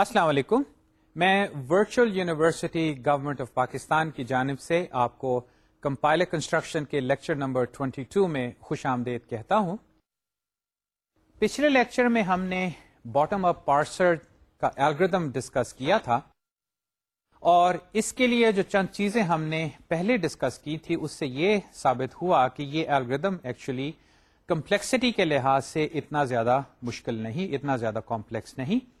السلام علیکم۔ میں virtual university government of Pakistan کی جانب سے آپ کو کمپائلر کنسٹرکشن کے لیکچر نمبر 22 میں خوش آمدید کہتا ہوں۔ پچھلے لیکچر میں ہم نے باٹم اپ پارسر کا الگریدم ڈسکس کیا تھا۔ اور اس کے لیے جو چند چیزیں ہم نے پہلے ڈسکس کی تھی، اس سے یہ ثابت ہوا کہ یہ الگریدم ایکچولی کمپلیکسٹی کے لحاظ سے اتنا زیادہ مشکل نہیں، اتنا زیادہ کمپلیکس نہیں۔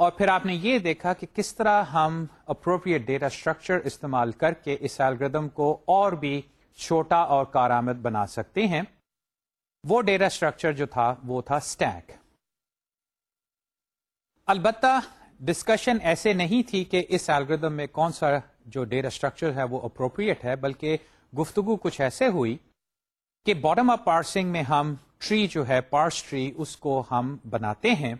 اور پھر آپ نے یہ دیکھا کہ کس طرح ہم اپروپریٹ ڈیٹا اسٹرکچر استعمال کر کے اس الگریدم کو اور بھی چھوٹا اور کارآمد بنا سکتے ہیں۔ وہ ڈیٹا اسٹرکچر جو تھا، وہ تھا اسٹیک البتہ ڈسکشن ایسے نہیں تھی کہ اس الگریدم میں کون سا جو ڈیٹا اسٹرکچر ہے وہ اپروپریٹ ہے، بلکہ گفتگو کچھ ایسے ہوئی کہ باٹم اپ پارسنگ میں ہم ٹری جو ہے پارس ٹری اس کو ہم بناتے ہیں۔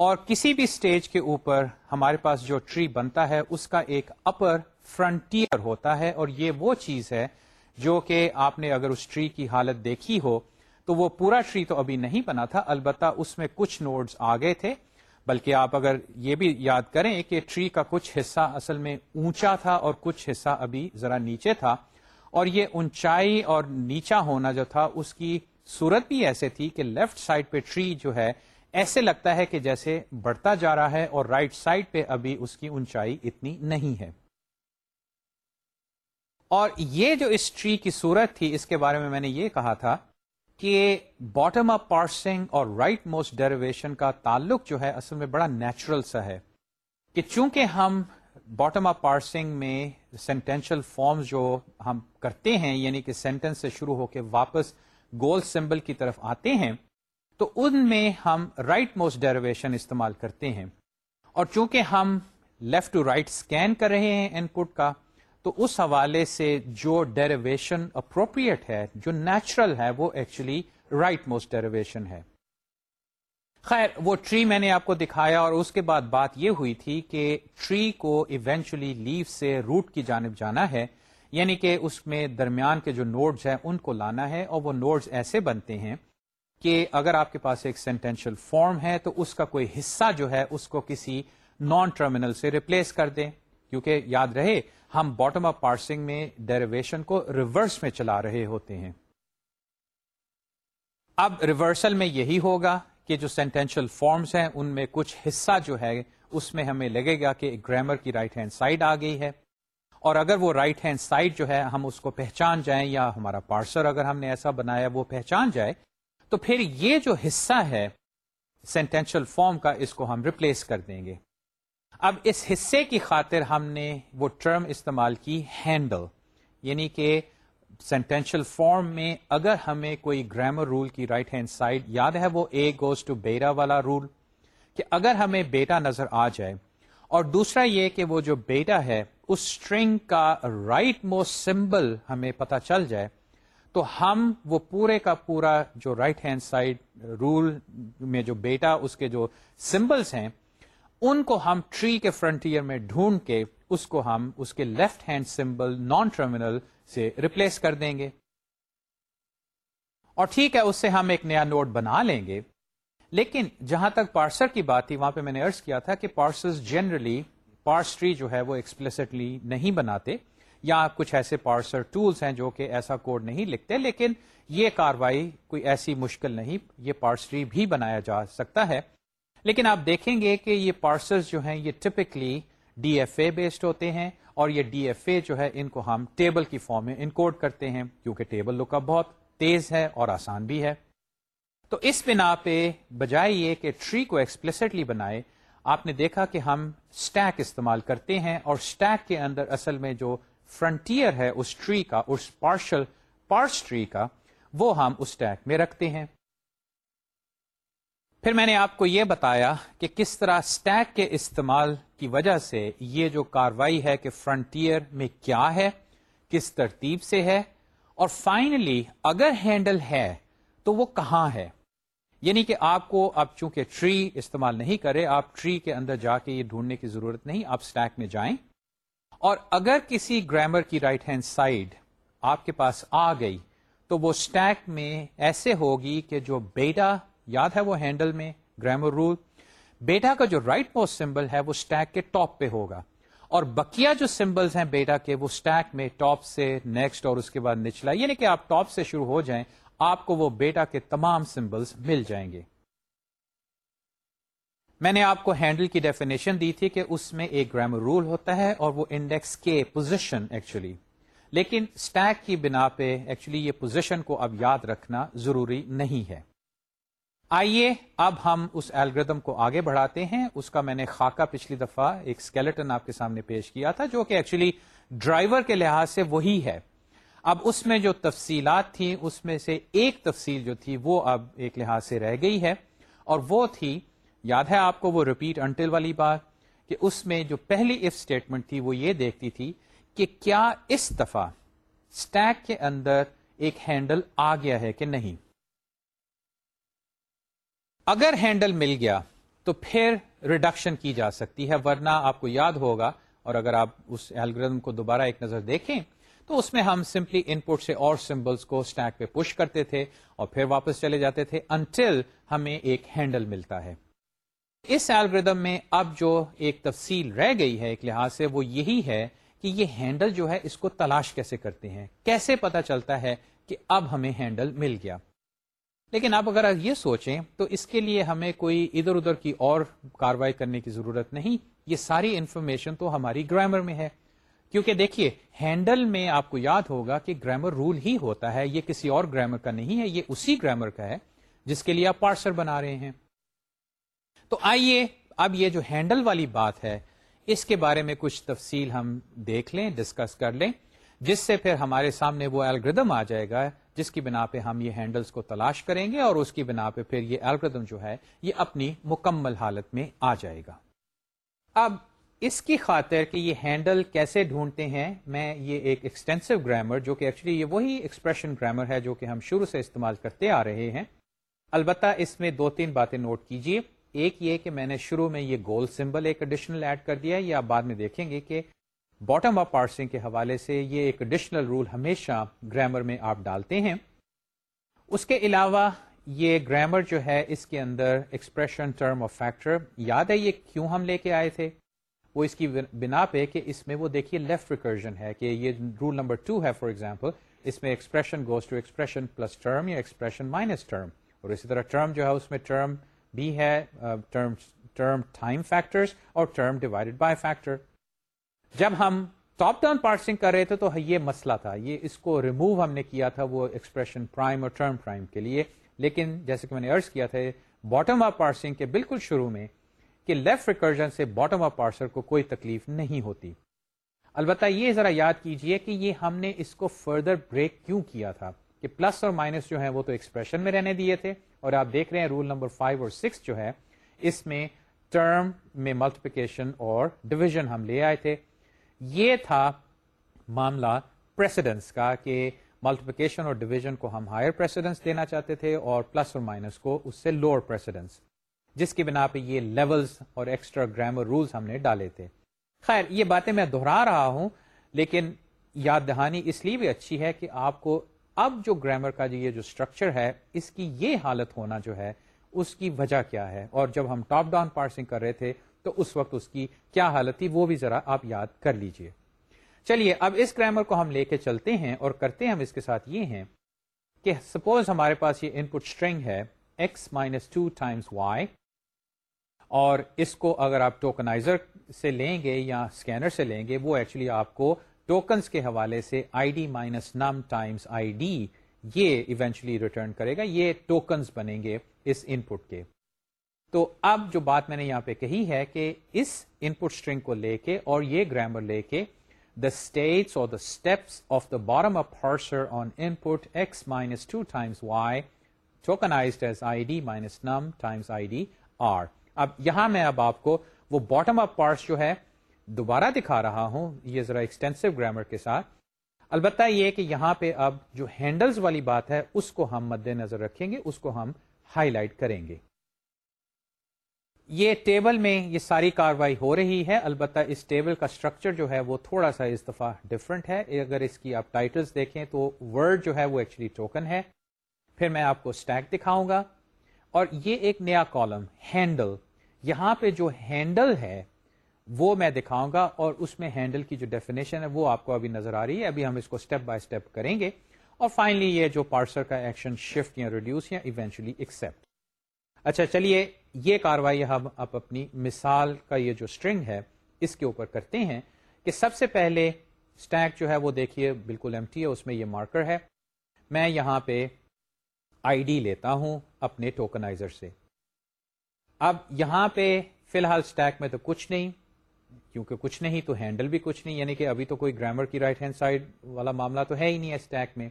اور کسی بھی اسٹیج کے اوپر ہمارے پاس جو ٹری بنتا ہے، اس کا ایک اپر فرنٹیئر ہوتا ہے اور یہ وہ چیز ہے جو کہ آپ نے اگر اس ٹری کی حالت دیکھی ہو، تو وہ پورا ٹری تو ابھی نہیں بنا تھا، البتہ اس میں کچھ نوڈز آ گئے تھے۔ بلکہ آپ اگر یہ بھی یاد کریں کہ ٹری کا کچھ حصہ اصل میں اونچا تھا اور کچھ حصہ ابھی ذرا نیچے تھا۔ اور یہ اونچائی اور نیچا ہونا جو تھا، اس کی صورت بھی ایسے تھی کہ لیفٹ سائڈ پہ ٹری جو ہے ایسے لگتا ہے کہ جیسے بڑھتا جا رہا ہے اور رائٹ right سائڈ پہ ابھی اس کی اونچائی اتنی نہیں ہے۔ اور یہ جو اس ٹری کی صورت تھی، اس کے بارے میں میں نے یہ کہا تھا کہ باٹم اپ پارسنگ اور رائٹ موسٹ ڈیریویشن کا تعلق جو ہے اصل میں بڑا نیچرل سا ہے کہ چونکہ ہم باٹم اپ پارسنگ میں سینٹینشل فارمز جو ہم کرتے ہیں یعنی کہ سینٹینس سے شروع ہو کے واپس گول سمبل کی طرف آتے ہیں تو ان میں ہم رائٹ موسٹ ڈیریویشن استعمال کرتے ہیں۔ اور چونکہ ہم لیفٹ ٹو رائٹ اسکین کر رہے ہیں ان پٹ کا، تو اس حوالے سے جو ڈیریویشن اپروپریٹ ہے، جو نیچرل ہے، وہ ایکچولی رائٹ موسٹ ڈیریویشن ہے۔ خیر، وہ ٹری میں نے آپ کو دکھایا اور اس کے بعد بات یہ ہوئی تھی کہ ٹری کو ایونچولی لیو سے روٹ کی جانب جانا ہے یعنی کہ اس میں درمیان کے جو نوڈز ہیں، ان کو لانا ہے اور وہ نوڈز ایسے بنتے ہیں کہ اگر آپ کے پاس ایک سینٹینشل فارم ہے تو اس کا کوئی حصہ جو ہے اس کو کسی نان ٹرمینل سے ریپلیس کر دیں۔ کیونکہ یاد رہے، ہم باٹم اپ پارسنگ میں ڈیریویشن کو ریورس میں چلا رہے ہوتے ہیں۔ اب ریورسل میں یہی ہوگا کہ جو سینٹینشل فارمز ہیں، ان میں کچھ حصہ جو ہے، اس میں ہمیں لگے گا کہ گرامر کی رائٹ ہینڈ سائڈ آ گئی ہے۔ اور اگر وہ رائٹ ہینڈ سائڈ جو ہے، ہم اس کو پہچان جائیں یا ہمارا پارسر اگر ہم نے ایسا بنایا، وہ پہچان جائے تو پھر یہ جو حصہ ہے سینٹینشل فارم کا، اس کو ہم ریپلیس کر دیں گے۔ اب اس حصے کی خاطر ہم نے وہ ٹرم استعمال کی ہینڈل یعنی کہ سینٹینشل فارم میں اگر ہمیں کوئی گرامر رول کی رائٹ ہینڈ سائڈ یاد ہے وہ اے گوز ٹو بیٹا والا رول کہ اگر ہمیں بیٹا نظر آ جائے، اور دوسرا یہ کہ وہ جو بیٹا ہے، اس اسٹرنگ کا رائٹ موسٹ سمبل ہمیں پتہ چل جائے۔ تو ہم وہ پورے کا پورا جو رائٹ ہینڈ سائڈ رول میں جو بیٹا، اس کے جو سمبلس ہیں، ان کو ہم ٹری کے فرنٹیئر میں ڈھونڈ کے اس کو ہم اس کے left hand symbol non terminal سے ریپلیس کر دیں گے۔ اور ٹھیک ہے، اس سے ہم ایک نیا نوٹ بنا لیں گے۔ لیکن جہاں تک پارسر کی بات تھی، وہاں پہ میں نے ارض کیا تھا کہ پارسر جنرلی پارس ٹری جو ہے، وہ ایکسپلسٹلی نہیں بناتے۔ یا کچھ ایسے پارسر ٹولس ہیں جو کہ ایسا کوڈ نہیں لکھتے، لیکن یہ کاروائی کوئی ایسی مشکل نہیں، یہ پارس ٹری بھی بنایا جا سکتا ہے۔ لیکن آپ دیکھیں گے کہ یہ پارسل جو ہیں، یہ typically D F A based ہوتے ہیں اور یہ ڈی ایف اے جو ہے، ان کو ہم ٹیبل کی فارم میں انکوڈ کرتے ہیں، کیونکہ ٹیبل لک اپ بہت تیز ہے اور آسان بھی ہے۔ تو اس بنا پہ بجائے یہ کہ ٹری کو ایکسپلسٹلی بنائے، آپ نے دیکھا کہ ہم اسٹیک استعمال کرتے ہیں اور اسٹیک کے اندر اصل میں جو فرنٹیئر ہے اس ٹری کا، اس پارشل پارس ٹری کا، وہ ہم اس اسٹیک میں رکھتے ہیں۔ پھر میں نے آپ کو یہ بتایا کہ کس طرح اسٹیک کے استعمال کی وجہ سے یہ جو کاروائی ہے کہ فرنٹیئر میں کیا ہے، کس ترتیب سے ہے، اور فائنلی اگر ہینڈل ہے تو وہ کہاں ہے۔ یعنی کہ آپ کو اب چونکہ ٹری استعمال نہیں کرے، آپ ٹری کے اندر جا کے یہ ڈھونڈنے کی ضرورت نہیں، آپ اسٹیک میں جائیں۔ اور اگر کسی گرامر کی رائٹ ہینڈ سائڈ آپ کے پاس آ گئی تو وہ اسٹیک میں ایسے ہوگی کہ جو بیٹا یاد ہے وہ ہینڈل میں گرامر رول بیٹا کا جو رائٹ موسٹ سمبل ہے وہ اسٹیک کے ٹاپ پہ ہوگا اور بکیا جو سمبلز ہیں بیٹا کے وہ اسٹیک میں ٹاپ سے نیکسٹ اور اس کے بعد نچلا یعنی کہ آپ ٹاپ سے شروع ہو جائیں، آپ کو وہ بیٹا کے تمام سمبلز مل جائیں گے۔ میں نے آپ کو ہینڈل کی ڈیفینیشن دی تھی کہ اس میں ایک گرامر رول ہوتا ہے اور وہ انڈیکس کے پوزیشن ایکچولی لیکن اسٹیک کی بنا پہ ایکچولی یہ پوزیشن کو اب یاد رکھنا ضروری نہیں ہے۔ آئیے اب ہم اس الگریدم کو آگے بڑھاتے ہیں۔ اس کا میں نے خاکہ پچھلی دفعہ ایک اسکیلٹن آپ کے سامنے پیش کیا تھا جو کہ ایکچولی ڈرائیور کے لحاظ سے وہی ہے۔ اب اس میں جو تفصیلات تھیں، اس میں سے ایک تفصیل جو تھی وہ اب ایک لحاظ سے رہ گئی ہے اور وہ تھی یاد ہے آپ کو وہ ریپیٹ انٹل والی بات کہ اس میں جو پہلی اف اسٹیٹمنٹ تھی وہ یہ دیکھتی تھی کہ کیا اس دفعہ اسٹیک کے اندر ایک ہینڈل آ گیا ہے کہ نہیں؟ اگر ہینڈل مل گیا تو پھر ریڈکشن کی جا سکتی ہے، ورنہ آپ کو یاد ہوگا اور اگر آپ اس ایلگردم کو دوبارہ ایک نظر دیکھیں تو اس میں ہم سمپلی ان پٹ سے اور سمبلس کو اسٹیک پہ پش کرتے تھے اور پھر واپس چلے جاتے تھے انٹل ہمیں ایک ہینڈل ملتا ہے۔ اس ایلگردم میں اب جو ایک تفصیل رہ گئی ہے ایک لحاظ سے وہ یہی ہے کہ یہ ہینڈل جو ہے اس کو تلاش کیسے کرتے ہیں؟ کیسے پتا چلتا ہے کہ اب ہمیں ہینڈل مل گیا؟ لیکن آپ اگر یہ سوچیں تو اس کے لیے ہمیں کوئی ادھر ادھر کی اور کاروائی کرنے کی ضرورت نہیں، یہ ساری انفارمیشن تو ہماری گرامر میں ہے۔ کیونکہ دیکھیے، ہینڈل میں آپ کو یاد ہوگا کہ گرامر رول ہی ہوتا ہے، یہ کسی اور گرامر کا نہیں ہے، یہ اسی گرامر کا ہے جس کے لیے آپ پارسر بنا رہے ہیں۔ تو آئیے، اب یہ جو ہینڈل والی بات ہے، اس کے بارے میں کچھ تفصیل ہم دیکھ لیں ڈسکس کر لیں، جس سے پھر ہمارے سامنے وہ الگریدم آ جائے گا، جس کی بنا پہ ہم یہ ہینڈلز کو تلاش کریں گے اور اس کی بنا پہ پھر یہ الگریدم جو ہے، یہ اپنی مکمل حالت میں آ جائے گا۔ اب اس کی خاطر کہ یہ ہینڈل کیسے ڈھونڈتے ہیں، میں یہ ایک ایکسٹینسو گرامر جو کہ ایکچولی یہ وہی ایکسپریشن گرامر ہے، جو کہ ہم شروع سے استعمال کرتے آ رہے ہیں۔ البتہ اس میں دو تین باتیں نوٹ کیجیے ایک یہ کہ میں نے شروع میں یہ گول سمبل ایک ایڈیشنل ایڈ کر دیا یہ آپ بعد میں دیکھیں گے کہ باٹم اپ پارسنگ کے حوالے سے یہ ایک ایڈیشنل رول ہمیشہ گرامر میں آپ ڈالتے ہیں۔ اس کے علاوہ یہ گرامر جو ہے، اس کے اندر ایکسپریشن ٹرم آف فیکٹر یاد ہے یہ کیوں ہم لے کے آئے تھے؟ وہ اس کی بنا پہ کہ اس میں وہ دیکھیے لیفٹ ریکرجن ہے کہ یہ رول نمبر ٹو ہے فار ایگزامپل اس میں expression goes to expression plus term یا ایکسپریشن مائنس ٹرم اور اسی طرح ٹرم جو ہے، اس میں ٹرم بھی ہے ٹرم ٹرم ٹائم فیکٹر اور ٹرم ڈیوائڈیڈ بائی فیکٹر جب ہم ٹاپ ڈاؤن پارسنگ کر رہے تھے تو یہ مسئلہ تھا، یہ اس کو ریموو ہم نے کیا تھا وہ ایکسپریشن پرائم اور ٹرم پرائم کے لیے۔ لیکن جیسے کہ میں نے ارض کیا تھا باٹم اپ پارسنگ کے بالکل شروع میں کہ لیفٹ ریکرجن سے باٹم اپ پارسر کو کوئی تکلیف نہیں ہوتی۔ البتہ یہ ذرا یاد کیجیے کہ یہ ہم نے اس کو فردر بریک کیوں کیا تھا کہ پلس اور مائنس جو ہے وہ تو ایکسپریشن میں رہنے دیے تھے۔ اور آپ دیکھ رہے ہیں رول نمبر فائیو اور سکس جو ہے، اس میں ٹرم میں ملٹیپیکیشن اور ڈویژن ہم لے آئے تھے۔ یہ تھا معاملہ پریسیڈنس کا کہ ملٹیپیکیشن اور ڈویژن کو ہم ہائر پریسیڈنس دینا چاہتے تھے اور پلس اور مائنس کو اس سے لوور پریسیڈنس جس کی بنا پہ یہ لیولز اور ایکسٹرا گرامر رولز ہم نے ڈالے تھے۔ خیر، یہ باتیں میں دہرا رہا ہوں، لیکن یاد دہانی اس لیے بھی اچھی ہے کہ آپ کو اب جو گرامر کا جو یہ جو اسٹرکچر ہے، اس کی یہ حالت ہونا جو ہے، اس کی وجہ کیا ہے؟ اور جب ہم ٹاپ ڈاؤن پارسنگ کر رہے تھے، تو اس وقت اس کی کیا حالت تھی؟ وہ بھی ذرا آپ یاد کر لیجیے۔ چلیے، اب اس گرامر کو ہم لے کے چلتے ہیں اور کرتے ہم اس کے ساتھ یہ ہیں کہ سپوز ہمارے پاس یہ ان پٹ اسٹرنگ ہے x minus two times y اور اس کو اگر آپ ٹوکنائزر سے لیں گے یا اسکینر سے لیں گے، وہ ایکچولی آپ کو ٹوکنس کے حوالے سے I D minus num times I D یہ ایونچولی ریٹرن کرے گا، یہ ٹوکنس بنیں گے اس ان پٹ کے۔ تو اب جو بات میں نے یہاں پہ کہی ہے کہ اس ان پٹ اسٹرنگ کو لے کے اور یہ گرامر لے کے دا اسٹیٹس اور the steps of the bottom up parser on input x minus two times y tokenized as I D minus num times I D are اب یہاں میں اب آپ کو وہ باٹم اپ پارٹس جو ہے دوبارہ دکھا رہا ہوں یہ ذرا ایکسٹینسو گرامر کے ساتھ۔ البتہ یہ کہ یہاں پہ اب جو ہینڈلز والی بات ہے، اس کو ہم مد نظر رکھیں گے، اس کو ہم ہائی لائٹ کریں گے۔ یہ ٹیبل میں یہ ساری کاروائی ہو رہی ہے، البتہ اس ٹیبل کا اسٹرکچر جو ہے وہ تھوڑا سا اس دفعہ ڈفرنٹ ہے۔ اگر اس کی آپ ٹائٹلز دیکھیں تو ورڈ جو ہے وہ ایکچولی ٹوکن ہے۔ پھر میں آپ کو اسٹیک دکھاؤں گا۔ اور یہ ایک نیا کالم ہینڈل یہاں پہ جو ہینڈل ہے وہ میں دکھاؤں گا اور اس میں ہینڈل کی جو ڈیفینیشن ہے وہ آپ کو ابھی نظر آ رہی ہے، ابھی ہم اس کو اسٹیپ بائی اسٹیپ کریں گے۔ اور فائنلی یہ جو پارسر کا ایکشن شفٹ یا ریڈیوس یا ایونچولی ایکسپٹ اچھا چلیے، یہ کاروائی ہم اب اپنی مثال کا یہ جو اسٹرنگ ہے، اس کے اوپر کرتے ہیں کہ سب سے پہلے اسٹیک جو ہے وہ دیکھیے، بالکل ایم ہے، اس میں یہ مارکر ہے۔ میں یہاں پہ آئی ڈی لیتا ہوں اپنے ٹوکنائزر سے۔ اب یہاں پہ فی الحال اسٹیک میں تو کچھ نہیں کیونکہ کچھ نہیں تو ہینڈل بھی کچھ نہیں یعنی کہ ابھی تو کوئی گرامر کی رائٹ ہینڈ سائڈ والا معاملہ تو ہے ہی نہیں اسٹیک میں۔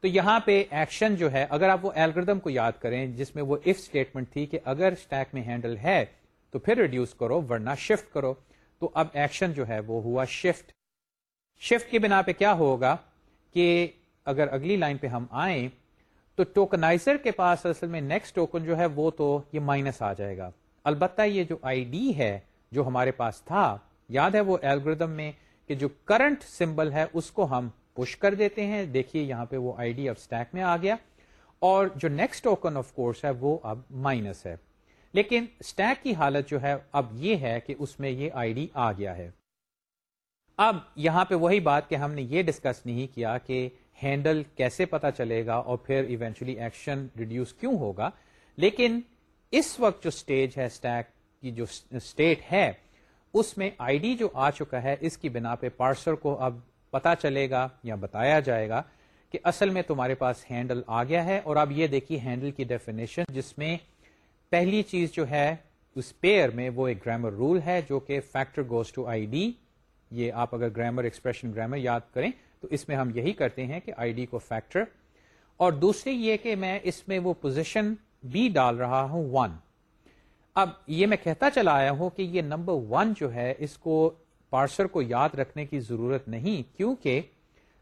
تو یہاں پہ ایکشن جو ہے، اگر آپ وہ ایلگردم کو یاد کریں جس میں وہ اف اسٹیٹمنٹ تھی کہ اگر اسٹیک میں ہینڈل ہے تو پھر ریڈیوس کرو، ورنہ شفٹ کرو۔ تو اب ایکشن جو ہے وہ ہوا شفٹ شفٹ کی بنا پہ کیا ہوگا کہ اگر اگلی لائن پہ ہم آئیں تو ٹوکنائزر کے پاس اصل میں نیکسٹ ٹوکن جو ہے وہ تو یہ مائنس آ جائے گا۔ البتہ یہ جو آئی ڈی ہے جو ہمارے پاس تھا، یاد ہے وہ ایلگردم میں کہ جو کرنٹ سمبل ہے، اس کو ہم پش کر دیتے ہیں۔ دیکھیے یہاں پہ وہ آئی ڈی اب اسٹیک میں آ گیا۔ اور جو نیکسٹ ٹوکن آف کورس ہے، وہ اب مائنس ہے۔ لیکن اسٹیک کی حالت جو ہے، اب یہ ہے کہ اس میں یہ آئی ڈی آ گیا ہے۔ اب یہاں پہ وہی بات کہ ہم نے یہ ڈسکس نہیں کیا کہ ہینڈل کیسے پتا چلے گا اور پھر ایونچولی ایکشن ریڈیوس کیوں ہوگا۔ لیکن اس وقت جو اسٹیج ہے اسٹیک کی جو اسٹیٹ ہے، اس میں آئی ڈی جو آ چکا ہے، اس کی بنا پہ پارسر کو اب پتا چلے گا یا بتایا جائے گا کہ اصل میں تمہارے پاس ہینڈل آ گیا ہے اور اب یہ دیکھیے ہینڈل کی ڈیفینیشن جس میں پہلی چیز جو ہے، اس پیئر میں وہ ایک گرامر رول ہے جو کہ factor goes to I D یہ آپ اگر گرامر ایکسپریشن گرامر یاد کریں، تو اس میں ہم یہی کرتے ہیں کہ آئی ڈی کو فیکٹر اور دوسری یہ کہ میں اس میں وہ پوزیشن بھی ڈال رہا ہوں ون اب یہ میں کہتا چلا آیا ہوں کہ یہ نمبر ون جو ہے، اس کو پارسر کو یاد رکھنے کی ضرورت نہیں، کیونکہ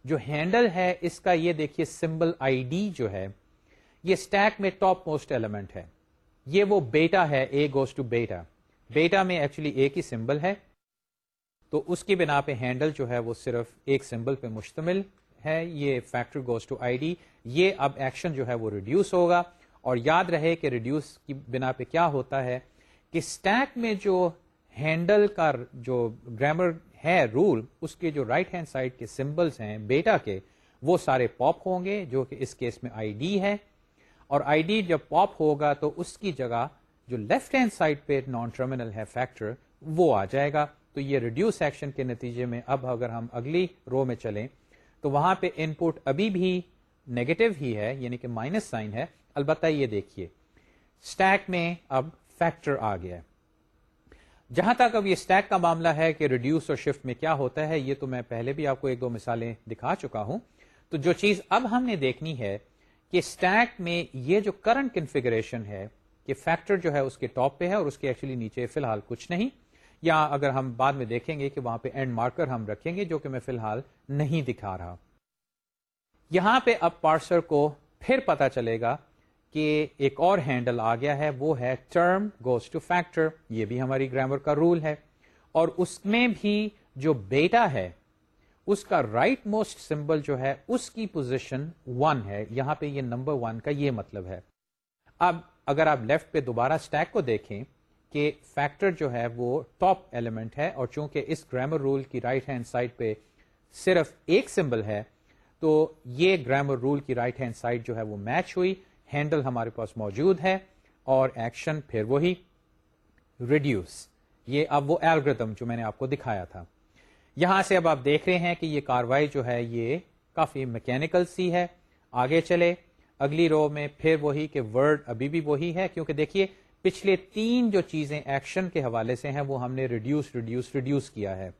جو ہینڈل ہے، اس کا یہ دیکھیے سمبل آئی ڈی جو ہے، یہ اسٹیک میں ٹاپ موسٹ ایلیمنٹ ہے۔ یہ وہ بیٹا ہے اے گوز ٹو بیٹا بیٹا میں ایکچولی ایک ہی سمبل ہے۔ تو اس کی بنا پہ ہینڈل جو ہے، وہ صرف ایک سمبل پہ مشتمل ہے۔ یہ factor goes to I D یہ اب ایکشن جو ہے، وہ ریڈیوس ہوگا۔ اور یاد رہے کہ ریڈیوس کی بنا پہ کیا ہوتا ہے کہ اسٹیک میں جو ہینڈل کا جو گرامر ہے رول اس کے جو رائٹ ہینڈ سائڈ کے سمبلس ہیں بیٹا کے، وہ سارے پاپ ہوں گے، جو کہ اس کیس میں آئی ڈی ہے. اور آئی ڈی جب پاپ ہوگا تو اس کی جگہ جو لیفٹ ہینڈ سائڈ پہ نان ٹرمینل ہے فیکٹر وہ آ جائے گا. تو یہ ریڈیوس ایکشن کے نتیجے میں اب اگر ہم اگلی رو میں چلیں تو وہاں پہ ان پٹ ابھی بھی نیگیٹو ہی ہے یعنی کہ مائنس سائن ہے. البتہ یہ دیکھیے اسٹیک میں اب فیکٹر آ گیا جہاں تک اب یہ اسٹیک کا معاملہ ہے کہ ریڈیوس اور شفٹ میں کیا ہوتا ہے، یہ تو میں پہلے بھی آپ کو ایک دو مثالیں دکھا چکا ہوں۔ تو جو چیز اب ہم نے دیکھنی ہے کہ اسٹیک میں یہ جو کرنٹ کنفیگریشن ہے، کہ فیکٹر جو ہے اس کے ٹاپ پہ ہے اور اس کے ایکچولی نیچے فی الحال کچھ نہیں۔ یا اگر ہم بعد میں دیکھیں گے کہ وہاں پہ اینڈ مارکر ہم رکھیں گے، جو کہ میں فی الحال نہیں دکھا رہا۔ یہاں پہ اب پارسر کو پھر پتا چلے گا کہ ایک اور ہینڈل آ گیا ہے، وہ ہے ٹرم گوز ٹو فیکٹر یہ بھی ہماری گرامر کا رول ہے۔ اور اس میں بھی جو بیٹا ہے، اس کا رائٹ موسٹ سمبل جو ہے، اس کی پوزیشن ون ہے۔ یہاں پہ یہ نمبر ون کا یہ مطلب ہے۔ اب اگر آپ لیفٹ پہ دوبارہ اسٹیک کو دیکھیں کہ فیکٹر جو ہے، وہ ٹاپ ایلیمنٹ ہے اور چونکہ اس گرامر رول کی رائٹ ہینڈ سائڈ پہ صرف ایک سمبل ہے، تو یہ گرامر رول کی رائٹ ہینڈ سائڈ جو ہے، وہ میچ ہوئی۔ ہینڈل ہمارے پاس موجود ہے اور ایکشن پھر وہی ریڈیوس یہ اب وہ ایلگردم جو میں نے آپ کو دکھایا تھا۔ یہاں سے اب آپ دیکھ رہے ہیں کہ یہ کاروائی جو ہے یہ کافی میکینکل سی ہے۔ آگے چلے۔ اگلی رو میں پھر وہی کہ ورڈ ابھی بھی وہی ہے، کیونکہ دیکھیے پچھلے تین جو چیزیں ایکشن کے حوالے سے ہیں، وہ ہم نے ریڈیوس ریڈیوس ریڈیوس کیا ہے۔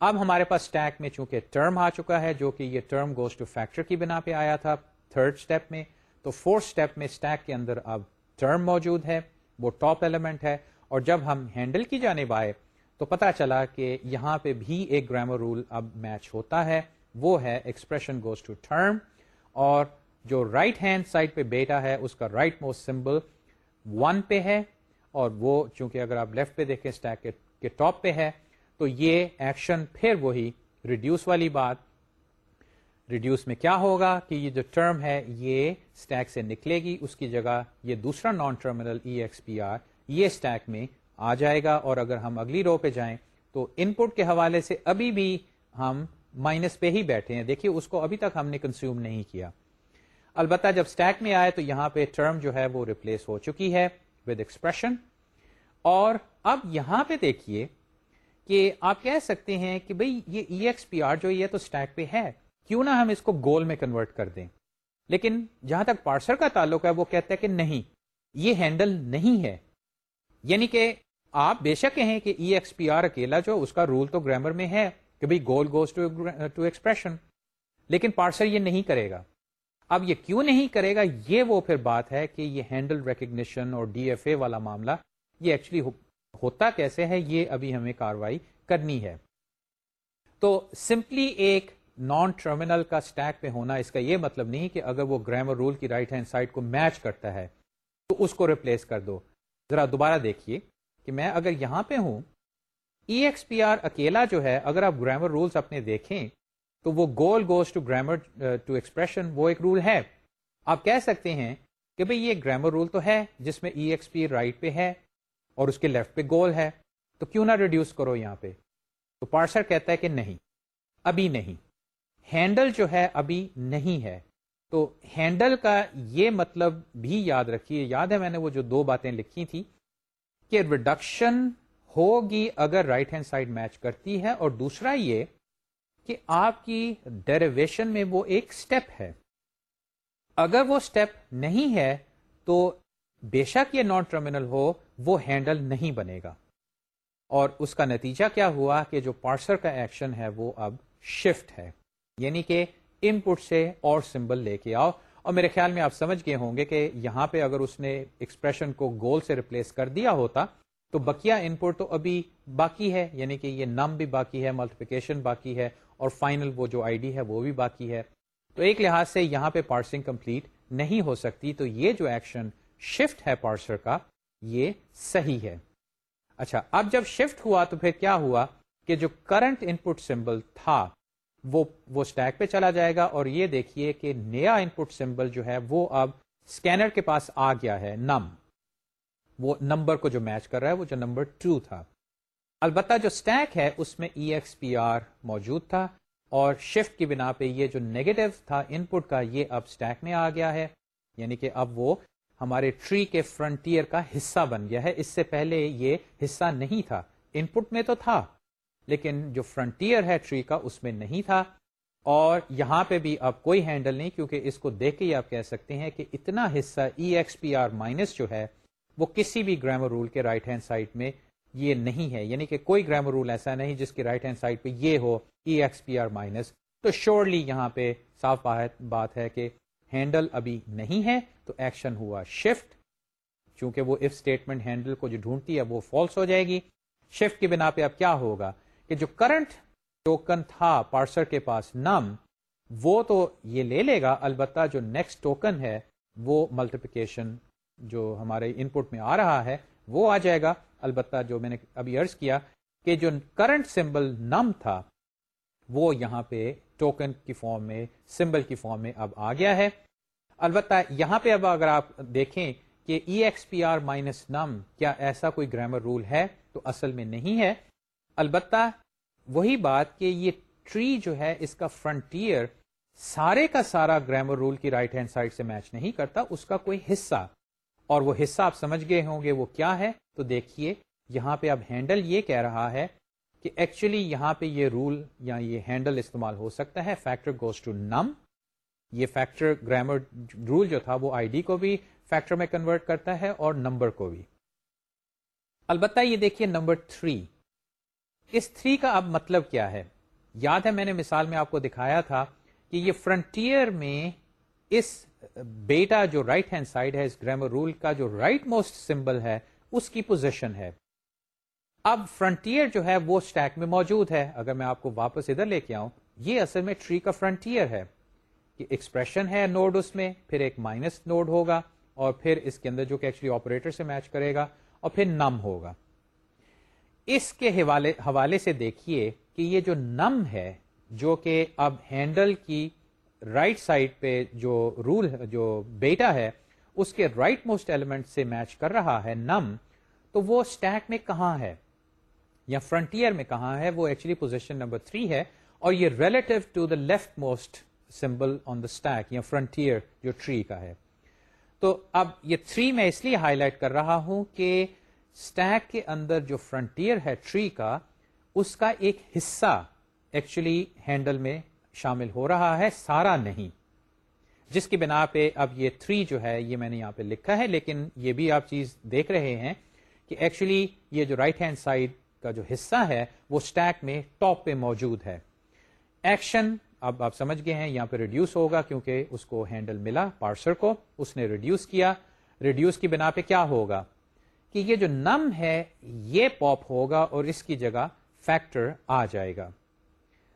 اب ہمارے پاس اسٹیک میں چونکہ ٹرم آ چکا ہے، جو کہ یہ ٹرم گوز ٹو فیکٹر کی بنا پہ آیا تھا۔ تھرڈ اسٹیپ میں تو فورتھ اسٹیپ میں اسٹیک کے اندر اب ٹرم موجود ہے، وہ ٹاپ ایلیمنٹ ہے، اور جب ہم ہینڈل کی جانب آئے تو پتا چلا کہ یہاں پہ بھی ایک گرامر رول اب میچ ہوتا ہے، وہ ہے ایکسپریشن گوز ٹو ٹرم اور جو رائٹ ہینڈ سائڈ پہ بیٹا ہے، اس کا رائٹ موسٹ سمبل ون پہ ہے، اور وہ چونکہ اگر آپ لیفٹ پہ دیکھیں اسٹیک کے ٹاپ پہ ہے، تو یہ ایکشن پھر وہی ریڈیوس والی بات ریڈیوس میں کیا ہوگا کہ یہ جو ٹرم ہے یہ اسٹیک سے نکلے گی، اس کی جگہ یہ دوسرا non terminal E X P R یہ اسٹیک میں آ جائے گا اور اگر ہم اگلی رو پہ جائیں تو ان پٹ کے حوالے سے ابھی بھی ہم مائنس پہ ہی بیٹھے ہیں۔ دیکھیے، اس کو ابھی تک ہم نے کنزیوم نہیں کیا۔ البتہ جب اسٹیک میں آئے تو یہاں پہ ٹرم جو ہے وہ ریپلیس ہو چکی ہے ود ایکسپریشن اور اب یہاں پہ دیکھیے کہ آپ کہہ سکتے ہیں کہ بھئی یہ ای ایکس پی آر جو یہ تو اسٹیک پہ ہے۔ کیوں نہ ہم اس کو گول میں کنورٹ کر دیں۔ لیکن جہاں تک پارسر کا تعلق ہے، وہ کہتا ہے کہ نہیں، یہ ہینڈل نہیں ہے۔ یعنی کہ آپ بے شک کہیں کہ ای ایکس پی آر اکیلا جو، اس کا رول تو گرامر میں ہے کہ بھائی گول گوز ٹو ایکسپریشن لیکن پارسر یہ نہیں کرے گا۔ اب یہ کیوں نہیں کرے گا؟ یہ وہ پھر بات ہے کہ یہ ہینڈل ریکگنیشن اور ڈی ایف اے والا معاملہ، یہ ایکچولی ہوتا کیسے ہے؟ یہ ابھی ہمیں کاروائی کرنی ہے۔ تو سمپلی ایک نان ٹرمینل کا اسٹیک پہ ہونا، اس کا یہ مطلب نہیں کہ اگر وہ گرامر رول کی رائٹ ہینڈ سائڈ کو میچ کرتا ہے، تو اس کو ریپلیس کر دو۔ ذرا دوبارہ دیکھیے کہ میں اگر یہاں پہ ہوں ای ایکس پی آر اکیلا جو ہے، اگر آپ گرامر رولس اپنے دیکھیں، تو وہ goal goes to grammar to expression وہ ایک رول ہے۔ آپ کہہ سکتے ہیں کہ بھئی یہ گرامر رول تو ہے، جس میں ای ایکس پی رائٹ پہ ہے اور اس کے لیفٹ پہ گول ہے، تو کیوں نہ ریڈیوس کرو یہاں پہ؟ تو پارسر کہتا ہے کہ نہیں، ابھی نہیں۔ ہینڈل جو ہے ابھی نہیں ہے۔ تو ہینڈل کا یہ مطلب بھی یاد رکھیے، یاد ہے میں نے وہ جو دو باتیں لکھی تھی کہ ریڈکشن ہوگی اگر رائٹ ہینڈ سائڈ میچ کرتی ہے اور دوسرا یہ کہ آپ کی ڈیریویشن میں وہ ایک سٹیپ ہے۔ اگر وہ سٹیپ نہیں ہے تو بے شک یہ نان ٹرمینل ہو، وہ ہینڈل نہیں بنے گا۔ اور اس کا نتیجہ کیا ہوا کہ جو پارسر کا ایکشن ہے وہ اب شفٹ ہے۔ یعنی کہ ان پٹ سے اور سمبل لے کے آؤ۔ اور میرے خیال میں آپ سمجھ گئے ہوں گے کہ یہاں پہ اگر اس نے ایکسپریشن کو گول سے ریپلیس کر دیا ہوتا، تو بکیا ان پٹ تو ابھی باقی ہے۔ یعنی کہ یہ نم بھی باقی ہے ملٹیپیکیشن باقی ہے، اور فائنل وہ جو آئی ڈی ہے وہ بھی باقی ہے۔ تو ایک لحاظ سے یہاں پہ پارسنگ کمپلیٹ نہیں ہو سکتی۔ تو یہ جو ایکشن شفٹ ہے پارسر کا، یہ صحیح ہے۔ اچھا اب جب شفٹ ہوا تو پھر کیا ہوا کہ جو کرنٹ ان پٹ سمبل تھا وہ وہ اسٹیک پہ چلا جائے گا اور یہ دیکھیے کہ نیا ان پٹ سمبل جو ہے وہ اب اسکینر کے پاس آ گیا ہے نم وہ نمبر کو جو میچ کر رہا ہے وہ جو نمبر ٹو تھا۔ البتہ جو اسٹیک ہے اس میں ای ایکس پی آر موجود تھا اور شفٹ کی بنا پہ یہ جو نیگیٹو تھا ان پٹ کا یہ اب اسٹیک میں آ گیا ہے۔ یعنی کہ اب وہ ہمارے ٹری کے فرنٹیئر کا حصہ بن گیا ہے۔ اس سے پہلے یہ حصہ نہیں تھا۔ ان پٹ میں تو تھا۔ لیکن جو فرنٹیئر ہے ٹری کا اس میں نہیں تھا اور یہاں پہ بھی اب کوئی ہینڈل نہیں کیونکہ اس کو دیکھ کے ہی آپ کہہ سکتے ہیں کہ اتنا حصہ E X P R minus جو ہے وہ کسی بھی گرامر رول کے رائٹ ہینڈ سائڈ میں یہ نہیں ہے۔ یعنی کہ کوئی گرامر رول ایسا نہیں جس کی رائٹ ہینڈ سائڈ پہ یہ ہو E X P R minus تو شیورلی یہاں پہ صاف بات ہے کہ ہینڈل ابھی نہیں ہے۔ تو ایکشن ہوا۔ شفٹ چونکہ وہ اف اسٹیٹمنٹ ہینڈل کو جو ڈھونڈتی ہے وہ فالس ہو جائے گی۔ شفٹ کی بنا پہ اب کیا ہوگا؟ کہ جو کرنٹ ٹوکن تھا پارسر کے پاس نم وہ تو یہ لے لے گا، البتہ جو نیکسٹ ٹوکن ہے، وہ ملٹیپیکیشن جو ہمارے ان پٹ میں آ رہا ہے، وہ آ جائے گا۔ البتہ جو میں نے ابھی ارض کیا کہ جو کرنٹ سمبل نم تھا، وہ یہاں پہ ٹوکن کی فارم میں سمبل کی فارم میں اب آ گیا ہے۔ البتہ یہاں پہ اب اگر آپ دیکھیں کہ E X P R minus num کیا ایسا کوئی گرامر رول ہے؟ تو اصل میں نہیں ہے۔ البتہ وہی بات کہ یہ ٹری جو ہے، اس کا فرنٹیئر سارے کا سارا گرامر رول کی رائٹ ہینڈ سائڈ سے میچ نہیں کرتا، اس کا کوئی حصہ۔ اور وہ حصہ آپ سمجھ گئے ہوں گے وہ کیا ہے؟ تو دیکھیے، یہاں پہ اب ہینڈل یہ کہہ رہا ہے کہ ایکچولی یہاں پہ یہ رول یا یہ ہینڈل استعمال ہو سکتا ہے۔ فیکٹر گوز ٹو نم یہ فیکٹر گرامر رول جو تھا، وہ آئی ڈی کو بھی فیکٹر میں کنورٹ کرتا ہے اور نمبر کو بھی۔ البتہ یہ دیکھیے نمبر تھری اس تھری کا اب مطلب کیا ہے؟ یاد ہے میں نے مثال میں آپ کو دکھایا تھا کہ یہ فرنٹیئر میں اس بیٹا جو رائٹ ہینڈ سائڈ ہے، اس گرامر رول کا جو رائٹ موسٹ سمبل ہے، اس کی پوزیشن ہے۔ اب فرنٹیئر جو ہے، وہ اسٹیک میں موجود ہے۔ اگر میں آپ کو واپس ادھر لے کے آؤں، یہ اصل میں ٹری کا فرنٹیئر ہے۔ کہ ایکسپریشن ہے نوڈ اس میں، پھر ایک مائنس نوڈ ہوگا اور پھر اس کے اندر جو کہ ایکچولی آپریٹر سے میچ کرے گا اور پھر نم ہوگا۔ اس کے حوالے حوالے سے دیکھیے کہ یہ جو نم ہے، جو کہ اب ہینڈل کی رائٹ right سائڈ پہ جو رول جو بیٹا ہے، اس کے رائٹ موسٹ ایلیمنٹ سے میچ کر رہا ہے نم، تو وہ اسٹیک میں کہاں ہے؟ یا فرنٹیئر میں کہاں ہے؟ وہ ایکچولی پوزیشن نمبر تھری ہے اور یہ relative to the leftmost symbol on the stack یا فرنٹیئر جو ٹری کا ہے۔ تو اب یہ تھری میں اس لیے ہائی لائٹ کر رہا ہوں کہ اسٹیک کے اندر جو فرنٹیئر ہے ٹری کا، اس کا ایک حصہ ایکچولی ہینڈل میں شامل ہو رہا ہے، سارا نہیں۔ جس کی بنا پہ اب یہ تھری جو ہے، یہ میں نے یہاں پہ لکھا ہے، لیکن یہ بھی آپ چیز دیکھ رہے ہیں کہ ایکچولی یہ جو رائٹ ہینڈ سائڈ کا جو حصہ ہے، وہ اسٹیک میں ٹاپ پہ موجود ہے۔ ایکشن اب آپ سمجھ گئے ہیں، یہاں پہ ریڈیوس ہوگا کیونکہ اس کو ہینڈل ملا پارسر کو، اس نے ریڈیوس کیا۔ ریڈیوس کی بنا پہ کیا ہوگا؟ کہ یہ جو نم ہے، یہ پاپ ہوگا اور اس کی جگہ فیکٹر آ جائے گا۔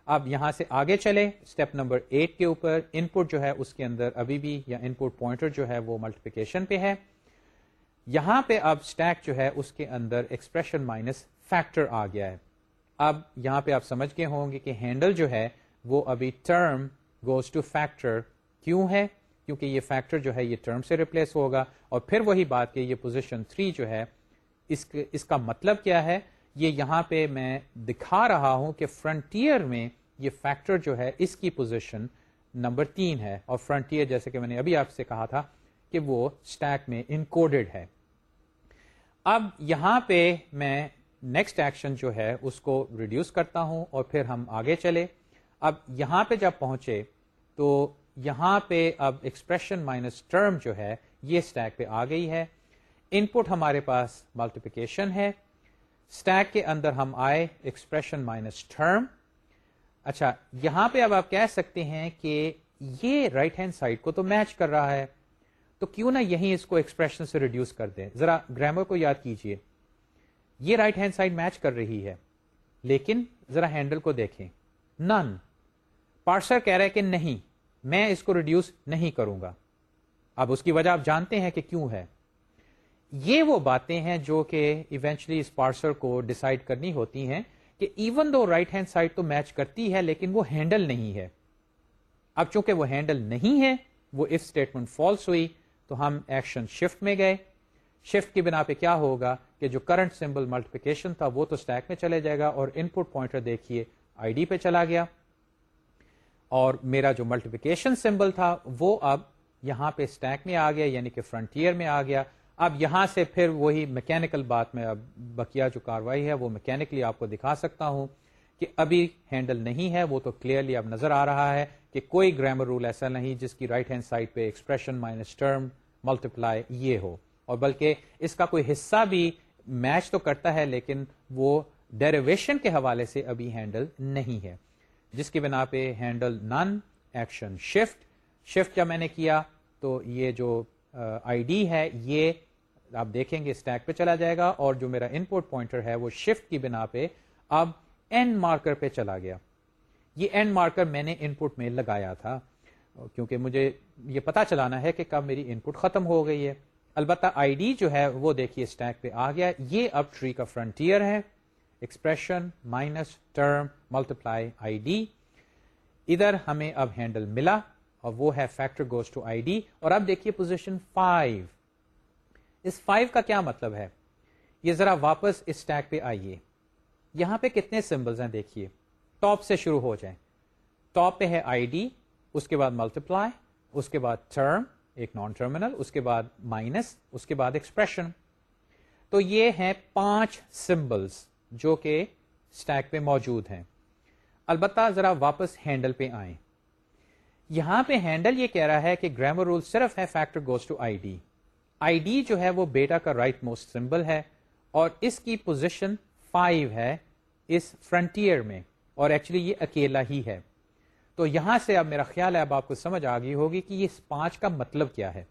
اب یہاں سے آگے چلے اسٹیپ نمبر ایٹ کے اوپر ان پٹ جو ہے اس کے اندر ابھی بھی، یا ان پٹ پوائنٹر جو ہے وہ ملٹیپیکیشن پہ ہے۔ یہاں پہ اب اسٹیک جو ہے اس کے اندر ایکسپریشن مائنس فیکٹر آ گیا ہے۔ اب یہاں پہ آپ سمجھ گئے ہوں گے کہ ہینڈل جو ہے وہ ابھی ٹرم گوز ٹو فیکٹر کیوں ہے۔ کیونکہ یہ فیکٹر جو ہے یہ ٹرم سے ریپلیس ہوگا اور پھر وہی بات کہ یہ پوزیشن تھری جو ہے، اس اس کا مطلب کیا ہے؟ یہ یہاں پہ میں دکھا رہا ہوں کہ فرنٹیئر میں یہ فیکٹر جو ہے، اس کی پوزیشن نمبر تین ہے۔ اور فرنٹیئر جیسے کہ میں نے ابھی آپ سے کہا تھا کہ وہ اسٹیک میں انکوڈیڈ ہے۔ اب یہاں پہ میں نیکسٹ ایکشن جو ہے، اس کو ریڈیوس کرتا ہوں اور پھر ہم آگے چلے۔ اب یہاں پہ جب پہنچے تو یہاں پہ اب ایکسپریشن مائنس ٹرم جو ہے، یہ اسٹیک پہ آ گئی ہے۔ ان پٹ ہمارے پاس ملٹیپیکیشن ہے۔ اسٹیک کے اندر ہم آئے ایکسپریشن مائنس ٹرم اچھا یہاں پہ اب آپ کہہ سکتے ہیں کہ یہ رائٹ ہینڈ سائڈ کو تو میچ کر رہا ہے۔ تو کیوں نہ یہیں اس کو ایکسپریشن سے ریڈیوس کر دیں؟ ذرا گرامر کو یاد کیجیے۔ یہ رائٹ ہینڈ سائڈ میچ کر رہی ہے۔ لیکن ذرا ہینڈل کو دیکھیں۔ نن پارسر کہہ رہے کہ نہیں۔ میں اس کو ریڈیوس نہیں کروں گا۔ اب اس کی وجہ آپ جانتے ہیں کہ کیوں ہے۔ یہ وہ باتیں ہیں جو کہ ایونچلی اس پارسر کو ڈسائڈ کرنی ہوتی ہیں کہ even though right hand side تو میچ کرتی ہے لیکن وہ ہینڈل نہیں ہے۔ اب چونکہ وہ ہینڈل نہیں ہے، وہ اف اسٹیٹمنٹ فالس ہوئی تو ہم ایکشن شفٹ میں گئے۔ شفٹ کی بنا پہ کیا ہوگا کہ جو کرنٹ سمبل ملٹیپیکیشن تھا وہ تو اسٹیک میں چلے جائے گا اور ان پٹ پوائنٹر دیکھیے آئی ڈی پہ چلا گیا۔ اور میرا جو ملٹیپیکیشن سمبل تھا، وہ اب یہاں پہ اسٹیک میں آ گیا یعنی کہ فرنٹیئر میں آ گیا۔ اب یہاں سے پھر وہی میکینکل بات میں اب بکیا جو کاروائی ہے، وہ میکینکلی آپ کو دکھا سکتا ہوں کہ ابھی ہینڈل نہیں ہے، وہ تو کلیئرلی اب نظر آ رہا ہے کہ کوئی گرامر رول ایسا نہیں جس کی رائٹ ہینڈ سائڈ پہ ایکسپریشن مائنس ٹرم ملٹیپلائی یہ ہو۔ اور بلکہ اس کا کوئی حصہ بھی میچ تو کرتا ہے، لیکن وہ ڈیریویشن کے حوالے سے ابھی ہینڈل نہیں ہے۔ جس کی بنا پہ ہینڈل نن ایکشن شفٹ شفٹ جب میں نے کیا؟ تو یہ جو آئی ڈی ہے، یہ آپ دیکھیں گے اسٹیک پہ چلا جائے گا اور جو میرا ان پٹ پوائنٹر ہے وہ شفٹ کی بنا پہ اب این مارکر پہ چلا گیا۔ یہ این مارکر میں نے ان پٹ میں لگایا تھا، کیونکہ مجھے یہ پتا چلانا ہے کہ کب میری ان پٹ ختم ہو گئی ہے۔ البتہ آئی ڈی جو ہے وہ دیکھیے اسٹیک پہ آ گیا۔ یہ اب ٹری کا فرنٹیئر ہے۔ Expression minus term multiply I D ادھر ہمیں اب ہینڈل ملا اور وہ ہے factor goes to I D اور اب دیکھیے پوزیشن فائیو اس فائیو کا کیا مطلب ہے؟ یہ ذرا واپس اس ٹیک پہ آئیے۔ یہاں پہ کتنے سمبلز ہیں دیکھیے۔ ٹاپ سے شروع ہو جائیں۔ ٹاپ پہ ہے آئی ڈی اس کے بعد ملٹیپلائی اس کے بعد ٹرم ایک نان ٹرمینل اس کے بعد مائنس اس کے بعد ایکسپریشن تو یہ ہیں پانچ سمبلس جو کہ اسٹیک پہ موجود ہیں۔ البتہ ذرا واپس ہینڈل پہ آئیں۔ یہاں پہ ہینڈل یہ کہہ رہا ہے کہ گرامر رول صرف ہے factor goes to I D. I D جو ہے وہ بیٹا کا رائٹ موسٹ سمبل ہے اور اس کی پوزیشن فائیو ہے اس فرنٹیئر میں اور ایکچولی یہ اکیلا ہی ہے۔ تو یہاں سے اب میرا خیال ہے اب آپ کو سمجھ آ گئی ہوگی کہ یہ پانچ کا مطلب کیا ہے۔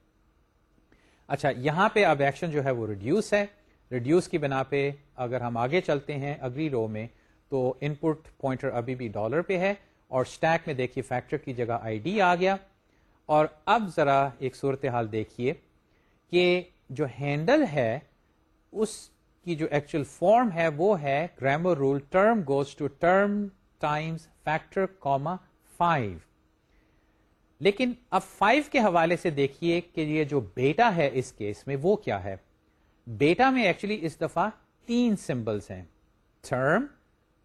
اچھا یہاں پہ اب ایکشن جو ہے وہ ریڈیوس ہے۔ ریڈیوس کی بنا پہ اگر ہم آگے چلتے ہیں اگلی رو میں تو ان پٹ پوائنٹر ابھی بھی ڈالر پہ ہے اور اسٹیک میں دیکھیے فیکٹر کی جگہ آئی ڈی آ گیا۔ اور اب ذرا ایک صورتحال دیکھیے کہ جو ہینڈل ہے، اس کی جو ایکچوئل فارم ہے، وہ ہے grammar rule term goes to term times factor comma five لیکن اب فائیو کے حوالے سے دیکھیے کہ یہ جو بیٹا ہے اس کیس میں، وہ کیا ہے؟ بیٹا میں ایکچولی اس دفعہ تین سمبلس ہیں۔ تھرم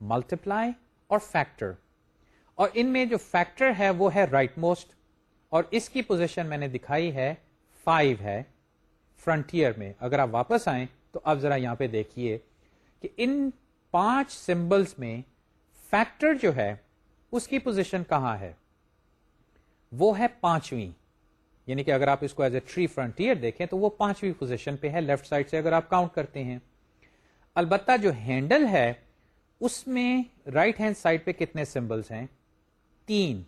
ملٹیپلائی اور فیکٹر اور ان میں جو فیکٹر ہے وہ ہے رائٹ right موسٹ اور اس کی پوزیشن میں نے دکھائی ہے فائیو ہے فرنٹیئر میں. اگر آپ واپس آئیں تو اب ذرا یہاں پہ دیکھیے کہ ان پانچ سمبلس میں فیکٹر جو ہے اس کی پوزیشن کہاں ہے؟ وہ ہے پانچویں. یعنی کہ اگر آپ اس کو ایز اے ٹری فرنٹیئر دیکھیں تو وہ پانچویں پوزیشن پہ ہے. لیفٹ سائڈ سے اگر آپ کاؤنٹ کرتے ہیں. البتہ جو ہینڈل ہے اس میں رائٹ ہینڈ سائڈ پہ کتنے سمبلس ہیں؟ تین۔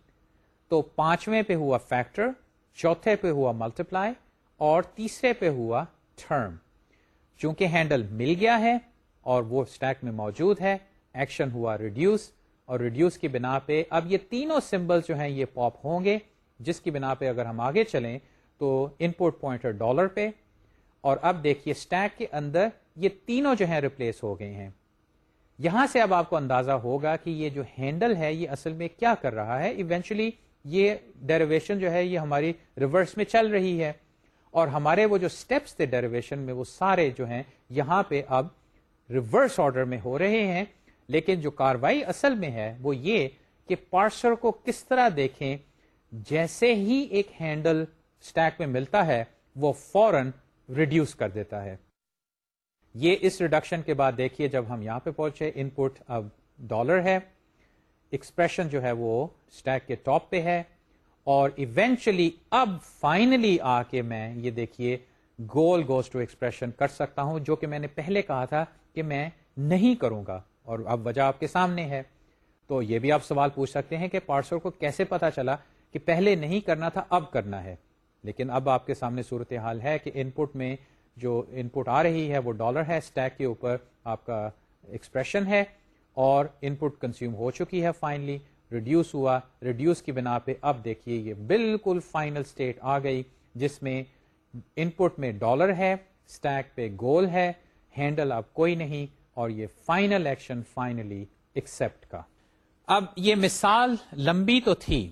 تو پانچویں پہ ہوا فیکٹر چوتھے پہ ہوا ملٹیپلائی اور تیسرے پہ ہوا ٹرم چونکہ ہینڈل مل گیا ہے اور وہ اسٹیک میں موجود ہے ایکشن ہوا ریڈیوس اور ریڈیوس کی بنا پہ اب یہ تینوں سمبل جو ہیں یہ پاپ ہوں گے۔ جس کی بنا پہ اگر ہم آگے چلیں تو ان پٹ پوائنٹر ڈالر پہ۔ اور اب دیکھیے اسٹیک کے اندر یہ تینوں جو ہیں ریپلیس ہو گئے ہیں۔ یہاں سے اب آپ کو اندازہ ہوگا کہ یہ جو ہینڈل ہے، یہ اصل میں کیا کر رہا ہے؟ ایونچولی یہ ڈیریویشن جو ہے، یہ ہماری ریورس میں چل رہی ہے۔ اور ہمارے وہ جو سٹیپس تھے ڈیریویشن میں، وہ سارے جو ہیں، یہاں پہ اب ریورس آرڈر میں ہو رہے ہیں۔ لیکن جو کاروائی اصل میں ہے، وہ یہ کہ پارسر کو کس طرح دیکھیں، جیسے ہی ایک ہینڈل اسٹیک میں ملتا ہے، وہ فورن ریڈیوس کر دیتا ہے۔ یہ اس ریڈکشن کے بعد دیکھیے جب ہم یہاں پہ پہنچے ان پٹ اب ڈالر ہے ایکسپریشن جو ہے وہ اسٹیک کے ٹاپ پہ ہے، اور ایونچلی اب فائنلی آ کے میں یہ دیکھیے گول گوز ٹو ایکسپریشن کر سکتا ہوں، جو کہ میں نے پہلے کہا تھا کہ میں نہیں کروں گا، اور اب وجہ آپ کے سامنے ہے۔ تو یہ بھی آپ سوال پوچھ سکتے ہیں کہ پارسل کو کیسے پتا چلا کہ پہلے نہیں کرنا تھا، اب کرنا ہے۔ لیکن اب آپ کے سامنے صورت حال ہے کہ ان پٹ میں جو ان پٹ آ رہی ہے وہ ڈالر ہے اسٹیک کے اوپر آپ کا ایکسپریشن ہے اور ان پٹ کنزیوم ہو چکی ہے فائنلی ریڈیوس ہوا ریڈیوس کی بنا پہ اب دیکھیے یہ بالکل فائنل اسٹیٹ آ گئی جس میں ان پٹ میں ڈالر ہے اسٹیک پہ گول ہے ہینڈل اب کوئی نہیں اور یہ فائنل ایکشن فائنلی ایکسپٹ کا۔ اب یہ مثال لمبی تو تھی،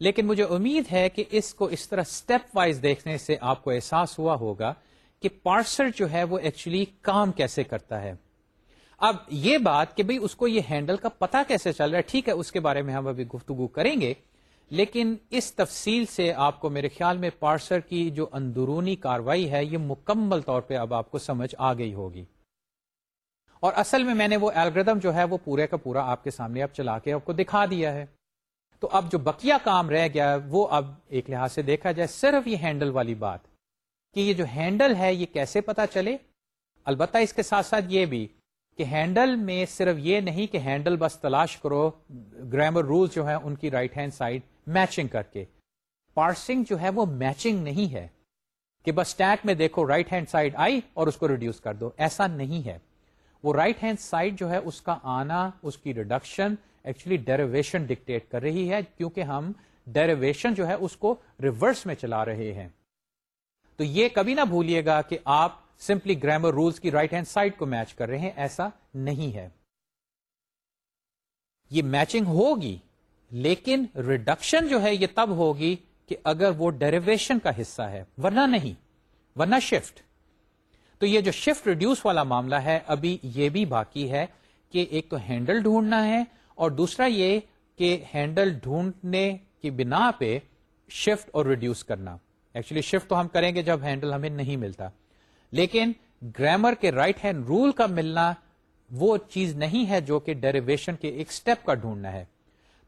لیکن مجھے امید ہے کہ اس کو اس طرح اسٹیپ وائز دیکھنے سے آپ کو احساس ہوا ہوگا کہ پارسر جو ہے وہ ایکچولی کام کیسے کرتا ہے۔ اب یہ بات کہ بھئی اس کو یہ ہینڈل کا پتا کیسے چل رہا ہے، ٹھیک ہے، اس کے بارے میں ہم ابھی گفتگو کریں گے، لیکن اس تفصیل سے آپ کو میرے خیال میں پارسر کی جو اندرونی کاروائی ہے، یہ مکمل طور پہ اب آپ کو سمجھ آ گئی ہوگی۔ اور اصل میں میں نے وہ الگریدم جو ہے وہ پورے کا پورا آپ کے سامنے اب چلا کے آپ کو دکھا دیا ہے۔ تو اب جو بقیہ کام رہ گیا وہ اب ایک لحاظ سے دیکھا جائے صرف یہ ہینڈل والی بات۔ کہ یہ جو ہینڈل ہے یہ کیسے پتا چلے؟ البتہ اس کے ساتھ ساتھ یہ بھی کہ ہینڈل میں صرف یہ نہیں کہ ہینڈل بس تلاش کرو، گرامر رول جو ہے ان کی رائٹ ہینڈ سائڈ میچنگ کر کے۔ پارسنگ جو ہے وہ میچنگ نہیں ہے۔ کہ بس ٹیک میں دیکھو رائٹ ہینڈ سائڈ آئی اور اس کو ریڈیوس کر دو، ایسا نہیں ہے۔ وہ رائٹ ہینڈ سائڈ جو ہے اس کا آنا، اس کی ریڈکشن ایکچولی ڈیریویشن ڈکٹیٹ کر رہی ہے، کیونکہ ہم ڈیریویشن جو ہے اس کو ریورس میں چلا رہے ہیں۔ تو یہ کبھی نہ بھولیے گا کہ آپ سمپلی گرامر رولس کی رائٹ ہینڈ سائڈ کو میچ کر رہے ہیں، ایسا نہیں ہے۔ یہ میچنگ ہوگی، لیکن ریڈکشن جو ہے، یہ تب ہوگی کہ اگر وہ ڈیریویشن کا حصہ ہے، ورنہ نہیں، ورنہ شفٹ تو یہ جو شفٹ ریڈیوس والا معاملہ ہے، ابھی یہ بھی باقی ہے کہ ایک تو ہینڈل ڈھونڈنا ہے اور دوسرا یہ کہ ہینڈل ڈھونڈنے کی بنا پہ شفٹ اور ریڈیوس کرنا۔ ایکچولی شفٹ تو ہم کریں گے جب ہینڈل ہمیں نہیں ملتا۔ لیکن گرامر کے رائٹ ہینڈ رول کا ملنا وہ چیز نہیں ہے جو کہ ڈیریویشن کے ایک اسٹیپ کا ڈھونڈنا ہے۔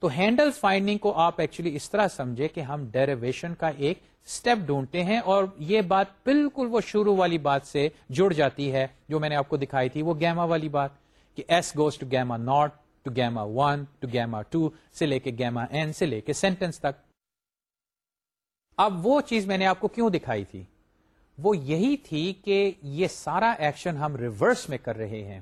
تو ہینڈل فائنڈنگ کو آپ ایکچولی اس طرح سمجھے کہ ہم ڈیریویشن کا ایک اسٹیپ ڈھونڈتے ہیں اور یہ بات بالکل وہ شروع والی بات سے جڑ جاتی ہے جو میں نے آپ کو دکھائی تھی، وہ گیما والی بات کہ S goes to gamma not to gamma one to gamma two سے لے کے گیما این سے لے کے سینٹینس تک۔ اب وہ چیز میں نے آپ کو کیوں دکھائی تھی؟ وہ یہی تھی کہ یہ سارا ایکشن ہم ریورس میں کر رہے ہیں۔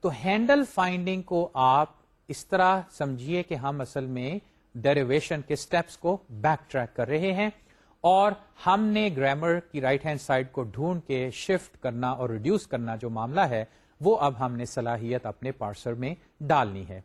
تو ہینڈل فائنڈنگ کو آپ اس طرح سمجھیے کہ ہم اصل میں ڈیریویشن کے سٹیپس کو بیک ٹریک کر رہے ہیں اور ہم نے گرامر کی رائٹ ہینڈ سائڈ کو ڈھونڈ کے شفٹ کرنا اور ریڈیوس کرنا جو معاملہ ہے، وہ اب ہم نے صلاحیت اپنے پارسر میں ڈالنی ہے۔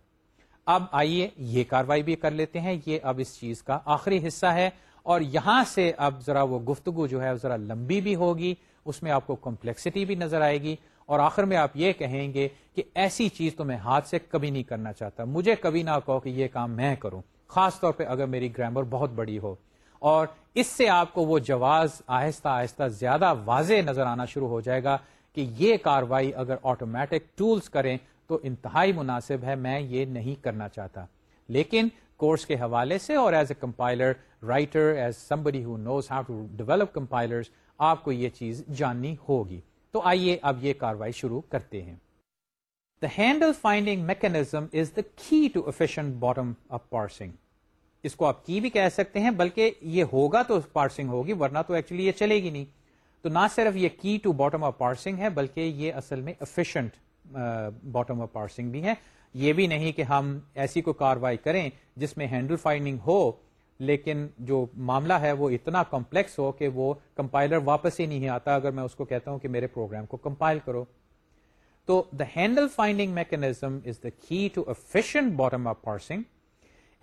اب آئیے یہ کاروائی بھی کر لیتے ہیں۔ یہ اب اس چیز کا آخری حصہ ہے۔ اور یہاں سے اب ذرا وہ گفتگو جو ہے، ذرا لمبی بھی ہوگی، اس میں آپ کو کمپلیکسٹی بھی نظر آئے گی اور آخر میں آپ یہ کہیں گے کہ ایسی چیز تو میں ہاتھ سے کبھی نہیں کرنا چاہتا۔ مجھے کبھی نہ کہو کہ یہ کام میں کروں۔ خاص طور پہ اگر میری گرامر بہت بڑی ہو۔ اور اس سے آپ کو وہ جواز آہستہ آہستہ زیادہ واضح نظر آنا شروع ہو جائے گا کہ یہ کاروائی اگر آٹومیٹک ٹولز کریں تو انتہائی مناسب ہے، میں یہ نہیں کرنا چاہتا۔ لیکن کورس کے حوالے سے اور as a compiler writer as somebody who knows how to develop compiler آپ کو یہ چیز جاننی ہوگی۔ تو آئیے اب یہ کاروائی شروع کرتے ہیں۔ The handle finding mechanism is the key to efficient bottom up parsing اس کو آپ کی بھی کہہ سکتے ہیں، بلکہ یہ ہوگا تو پارسنگ ہوگی، ورنہ تو ایکچولی یہ چلے گی نہیں۔ تو نہ صرف یہ کی ٹو باٹم اپ پارسنگ ہے، بلکہ یہ اصل میں افیشنٹ باٹم اپ پارسنگ بھی ہے۔ یہ بھی نہیں کہ ہم ایسی کو کاروائی کریں جس میں ہینڈل فائنڈنگ ہو، لیکن جو معاملہ ہے وہ اتنا کمپلیکس ہو کہ وہ کمپائلر واپس ہی نہیں آتا اگر میں اس کو کہتا ہوں کہ میرے پروگرام کو کمپائل کرو۔ تو the handle finding mechanism is the key to efficient bottom of parsing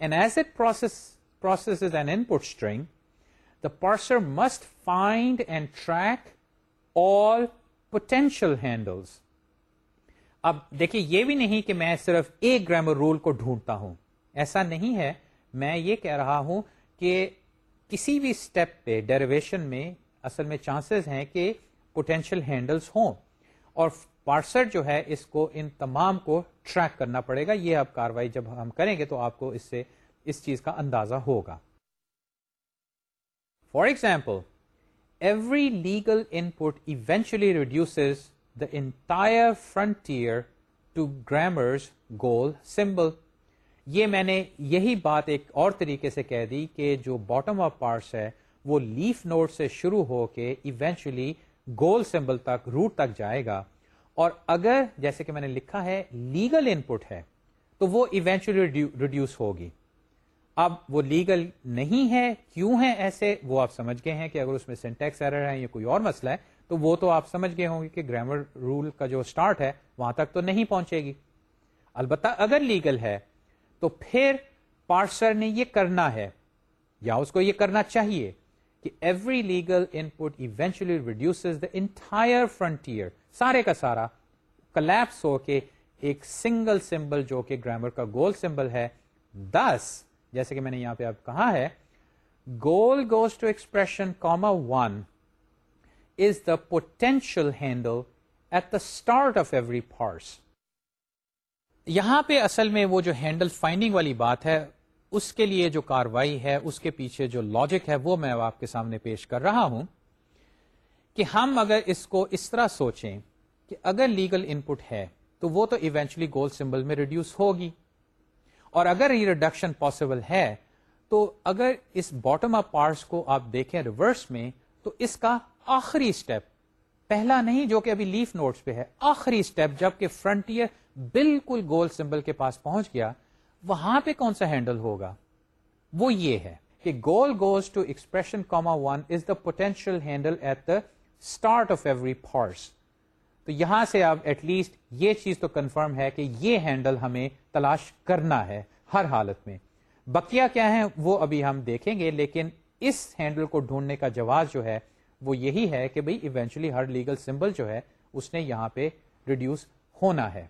and as it process process is an input string the parser must find and track all potential handles اب دیکھیے، یہ بھی نہیں کہ میں صرف ایک گرامر رول کو ڈھونڈتا ہوں۔ ایسا نہیں ہے۔ میں یہ کہہ رہا ہوں کہ کسی بھی اسٹیپ پہ ڈیریویشن میں اصل میں چانسز ہیں کہ پوٹینشیل ہینڈلس ہوں اور پارسر جو ہے، اس کو، ان تمام کو ٹریک کرنا پڑے گا۔ یہ اب کاروائی جب ہم کریں گے تو آپ کو اس سے، اس چیز کا اندازہ ہوگا۔ For example every legal input eventually reduce the entire frontier to grammar's goal symbol یہ میں نے یہی بات ایک اور طریقے سے کہہ دی کہ جو باٹم آف پارٹس ہے، وہ لیف نوٹ سے شروع ہو کے ایونچولی گول سمبل تک روٹ تک جائے گا۔ اور اگر جیسے کہ میں نے لکھا ہے لیگل ان پٹ ہے، تو وہ ایونچولی ریڈیوس ہوگی۔ اب وہ لیگل نہیں ہے، کیوں ہے ایسے؟ وہ آپ سمجھ گئے ہیں کہ اگر اس میں سینٹیکس ایرر ہے یا کوئی اور مسئلہ ہے تو وہ تو آپ سمجھ گئے ہوں گے کہ گرامر رول کا جو اسٹارٹ ہے، وہاں تک تو نہیں پہنچے گی۔ البتہ اگر لیگل ہے، تو پھر پارسر نے یہ کرنا ہے، یا اس کو یہ کرنا چاہیے کہ every legal input eventually reduce the entire frontier سارے کا سارا کلیپس ہو کے ایک سنگل سمبل جو کہ گرامر کا گول سمبل ہے دس جیسے کہ میں نے یہاں پہ اب کہا ہے goal goes to expression comma one is the potential handle at the start of every parse یہاں پہ اصل میں وہ جو ہینڈل فائنڈنگ والی بات ہے، اس کے لیے جو کاروائی ہے، اس کے پیچھے جو لاجک ہے، وہ میں آپ کے سامنے پیش کر رہا ہوں کہ ہم اگر اس کو اس طرح سوچیں کہ اگر لیگل ان پٹ ہے تو وہ تو ایونچولی گول سمبل میں ریڈیوس ہوگی۔ اور اگر یہ ریڈکشن پاسبل ہے تو اگر اس باٹم آف پارٹس کو آپ دیکھیں ریورس میں تو اس کا آخری اسٹیپ پہلا نہیں جو کہ ابھی لیف نوٹس پہ ہے۔ آخری اسٹیپ جبکہ فرنٹیئر بالکل گول سمبل کے پاس پہنچ گیا، وہاں پہ کون سا ہینڈل ہوگا؟ وہ یہ ہے کہ goal goes to expression comma one is the potential handle at the start of every parse. تو یہاں سے اب ایٹ لیسٹ یہ چیز تو کنفرم ہے کہ یہ ہینڈل ہمیں تلاش کرنا ہے ہر حالت میں۔ بکیا کیا ہے وہ ابھی ہم دیکھیں گے، لیکن اس ہینڈل کو ڈھونڈنے کا جواز جو ہے وہ یہی ہے کہ بھائی ایونچولی ہر لیگل سمبل جو ہے اس نے یہاں پہ ریڈیوس ہونا ہے۔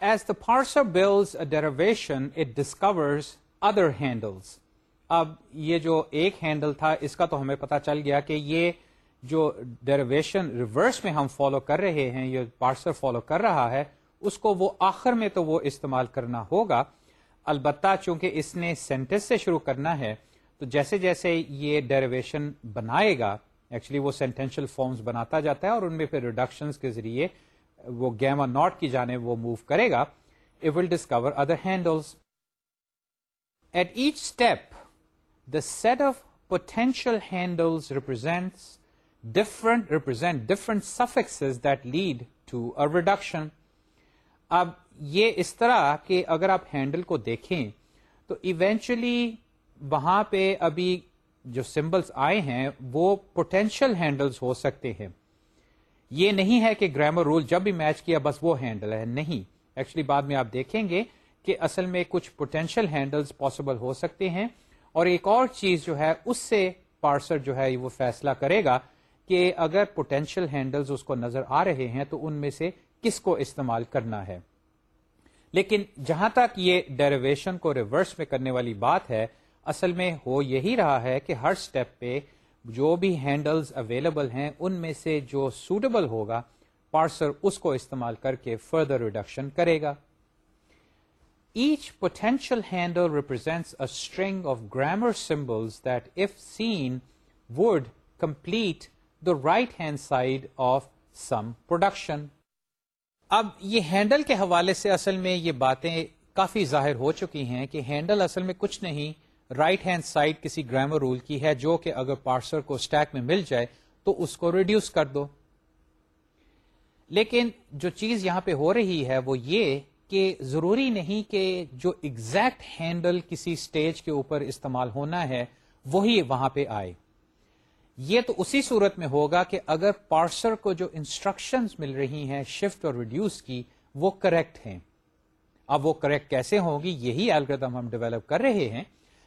As the parser builds derivation it discovers other handles اب یہ جو ایک ہینڈل تھا، اس کا تو ہمیں پتا چل گیا کہ یہ جو ڈیرویشن ریورس میں ہم فالو کر رہے ہیں یہ پارسر فالو کر رہا ہے، اس کو وہ آخر میں تو وہ استعمال کرنا ہوگا۔ البتہ چونکہ اس نے سینٹنس سے شروع کرنا ہے تو جیسے جیسے یہ ڈیریویشن بنائے گا ایکچولی وہ سینٹینشیل فارمز بناتا جاتا ہے اور ان میں پھر ریڈکشن کے ذریعے وہ گیما ناٹ کی جانے وہ موو کرے گا it will discover other handles at each step the set of potential handles represents different represent different suffix that lead to a reduction اب یہ اس طرح کہ اگر آپ ہینڈل کو دیکھیں، تو ایونچولی وہاں پہ ابھی جو سمبلس آئے ہیں، وہ پوٹینشیل ہینڈلس ہو سکتے ہیں۔ یہ نہیں ہے کہ گرامر رول جب بھی میچ کیا بس وہ ہینڈل ہے، نہیں۔ ایکچولی بعد میں آپ دیکھیں گے کہ اصل میں کچھ پوٹینشیل ہینڈلس پاسبل ہو سکتے ہیں۔ اور ایک اور چیز جو ہے، اس سے پارسر جو ہے، وہ فیصلہ کرے گا کہ اگر پوٹینشیل ہینڈلز اس کو نظر آ رہے ہیں تو ان میں سے کس کو استعمال کرنا ہے۔ لیکن جہاں تک یہ ڈیریویشن کو ریورس میں کرنے والی بات ہے اصل میں ہو یہی رہا ہے کہ ہر سٹیپ پہ جو بھی ہینڈلز اویلیبل ہیں، ان میں سے جو سوٹیبل ہوگا، پارسر اس کو استعمال کر کے فردر ریڈکشن کرے گا۔ Each potential handle represents a string of grammar symbols that if seen would complete the right hand side of some production. اب یہ ہینڈل کے حوالے سے اصل میں یہ باتیں کافی ظاہر ہو چکی ہیں کہ ہینڈل اصل میں کچھ نہیں رائٹ ہینڈ سائڈ کسی گرامر رول کی ہے جو کہ اگر پارسر کو اسٹیک میں مل جائے تو اس کو ریڈیوس کر دو۔ لیکن جو چیز یہاں پہ ہو رہی ہے وہ یہ کہ ضروری نہیں کہ جو ایگزیکٹ ہینڈل کسی اسٹیج کے اوپر استعمال ہونا ہے وہی وہاں پہ آئے۔ یہ تو اسی صورت میں ہوگا کہ اگر پارسر کو جو انسٹرکشن مل رہی ہیں شفٹ اور ریڈیوس کی وہ کریکٹ ہیں۔ اب وہ کریکٹ کیسے ہوگی یہی الگریدم ہم ڈیولپ کر رہے ہیں۔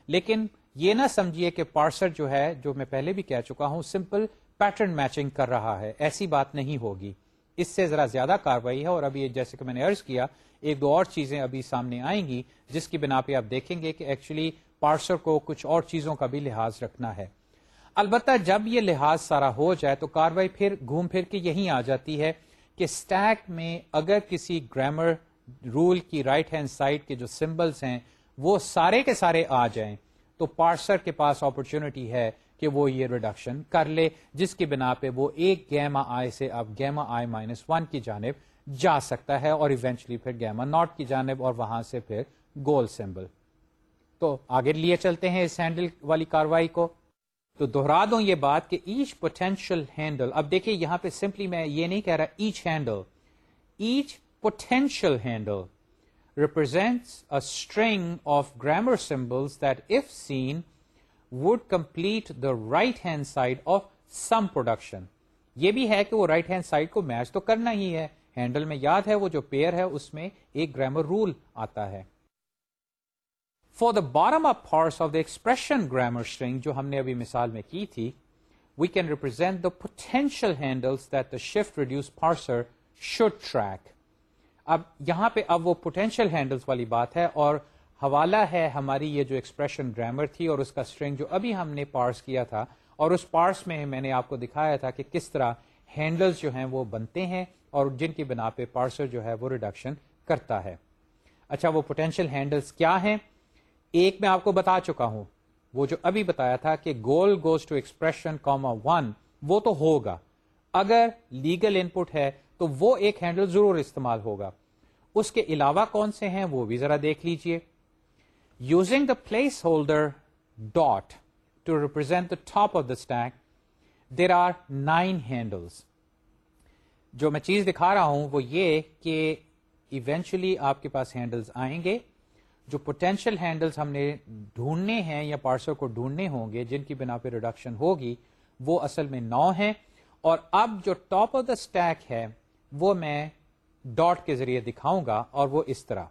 لیکن یہ نہ سمجھیے کہ پارسر جو ہے، جو میں پہلے بھی کہہ چکا ہوں سمپل پیٹرن میچنگ کر رہا ہے۔ ایسی بات نہیں ہوگی۔ اس سے ذرا زیادہ کاروائی ہے اور ابھی جیسے کہ میں نے ارض کیا، ایک دو اور چیزیں ابھی سامنے آئیں گی، جس کی بنا پہ آپ دیکھیں گے کہ ایکچولی پارسر کو کچھ اور چیزوں کا بھی لحاظ رکھنا ہے۔ البتہ جب یہ لحاظ سارا ہو جائے تو کاروائی پھر گھوم پھر کے یہی آ جاتی ہے کہ اسٹیک میں اگر کسی گرامر رول کی رائٹ ہینڈ سائڈ کے جو سمبلس ہیں وہ سارے کے سارے آ جائیں تو پارسر کے پاس اپرچونٹی ہے کہ وہ یہ ریڈکشن کر لے، جس کی بنا پہ وہ ایک گیما آئی سے اب گیما آئی مائنس ون کی جانب جا سکتا ہے اور ایونچلی پھر گیما ناٹ کی جانب اور وہاں سے پھر گول سمبل تو آگے لیے چلتے ہیں اس ہینڈل والی کاروائی کو۔ تو دوہرا دوں یہ بات کہ ایچ پوٹینشیل ہینڈل اب دیکھیے یہاں پہ سمپلی میں یہ نہیں کہہ رہا each handle each potential handle represents a string of grammar symbols that if seen would complete the right hand side of some production یہ بھی ہے کہ وہ رائٹ ہینڈ سائڈ کو میچ تو کرنا ہی ہے ہینڈل میں یاد ہے وہ جو پیئر ہے اس میں ایک گرامر رول آتا ہے for the balm of horse of the expression grammar string جو ہم نے ابھی مثال میں کی تھی we can represent the potential handles that the shift reduce parser should track اب یہاں پہ اب وہ پوٹینشیل ہینڈلس والی بات ہے اور حوالہ ہے ہماری یہ جو ایکسپریشن گرامر تھی اور اس کا اسٹرنگ جو ابھی ہم نے پارس کیا تھا اور اس پارس میں میں نے آپ کو دکھایا تھا کہ کس طرح ہینڈلس جو ہیں وہ بنتے ہیں اور جن کی بنا پہ پارسر جو ہے وہ ریڈکشن کرتا ہے۔ اچھا وہ پوٹینشیل ہینڈلس کیا ہیں؟ ایک میں آپ کو بتا چکا ہوں، وہ جو ابھی بتایا تھا کہ goal goes to expression comma one وہ تو ہوگا۔ اگر لیگل ان پٹ ہے تو وہ ایک ہینڈل ضرور استعمال ہوگا۔ اس کے علاوہ کون سے ہیں وہ بھی ذرا دیکھ لیجیے۔ Using the place holder dot to represent the top of the stack there are nine handles جو میں چیز دکھا رہا ہوں وہ یہ کہ ایونچولی آپ کے پاس ہینڈلز آئیں گے۔ جو پوٹینشیل ہینڈلز ہم نے ڈھونڈنے ہیں یا پارسل کو ڈھونڈنے ہوں گے، جن کی بنا پہ ریڈکشن ہوگی، وہ اصل میں نو ہیں۔ اور اب جو ٹاپ آف دا اسٹیک ہے، وہ میں ڈاٹ کے ذریعے دکھاؤں گا اور وہ اس طرح۔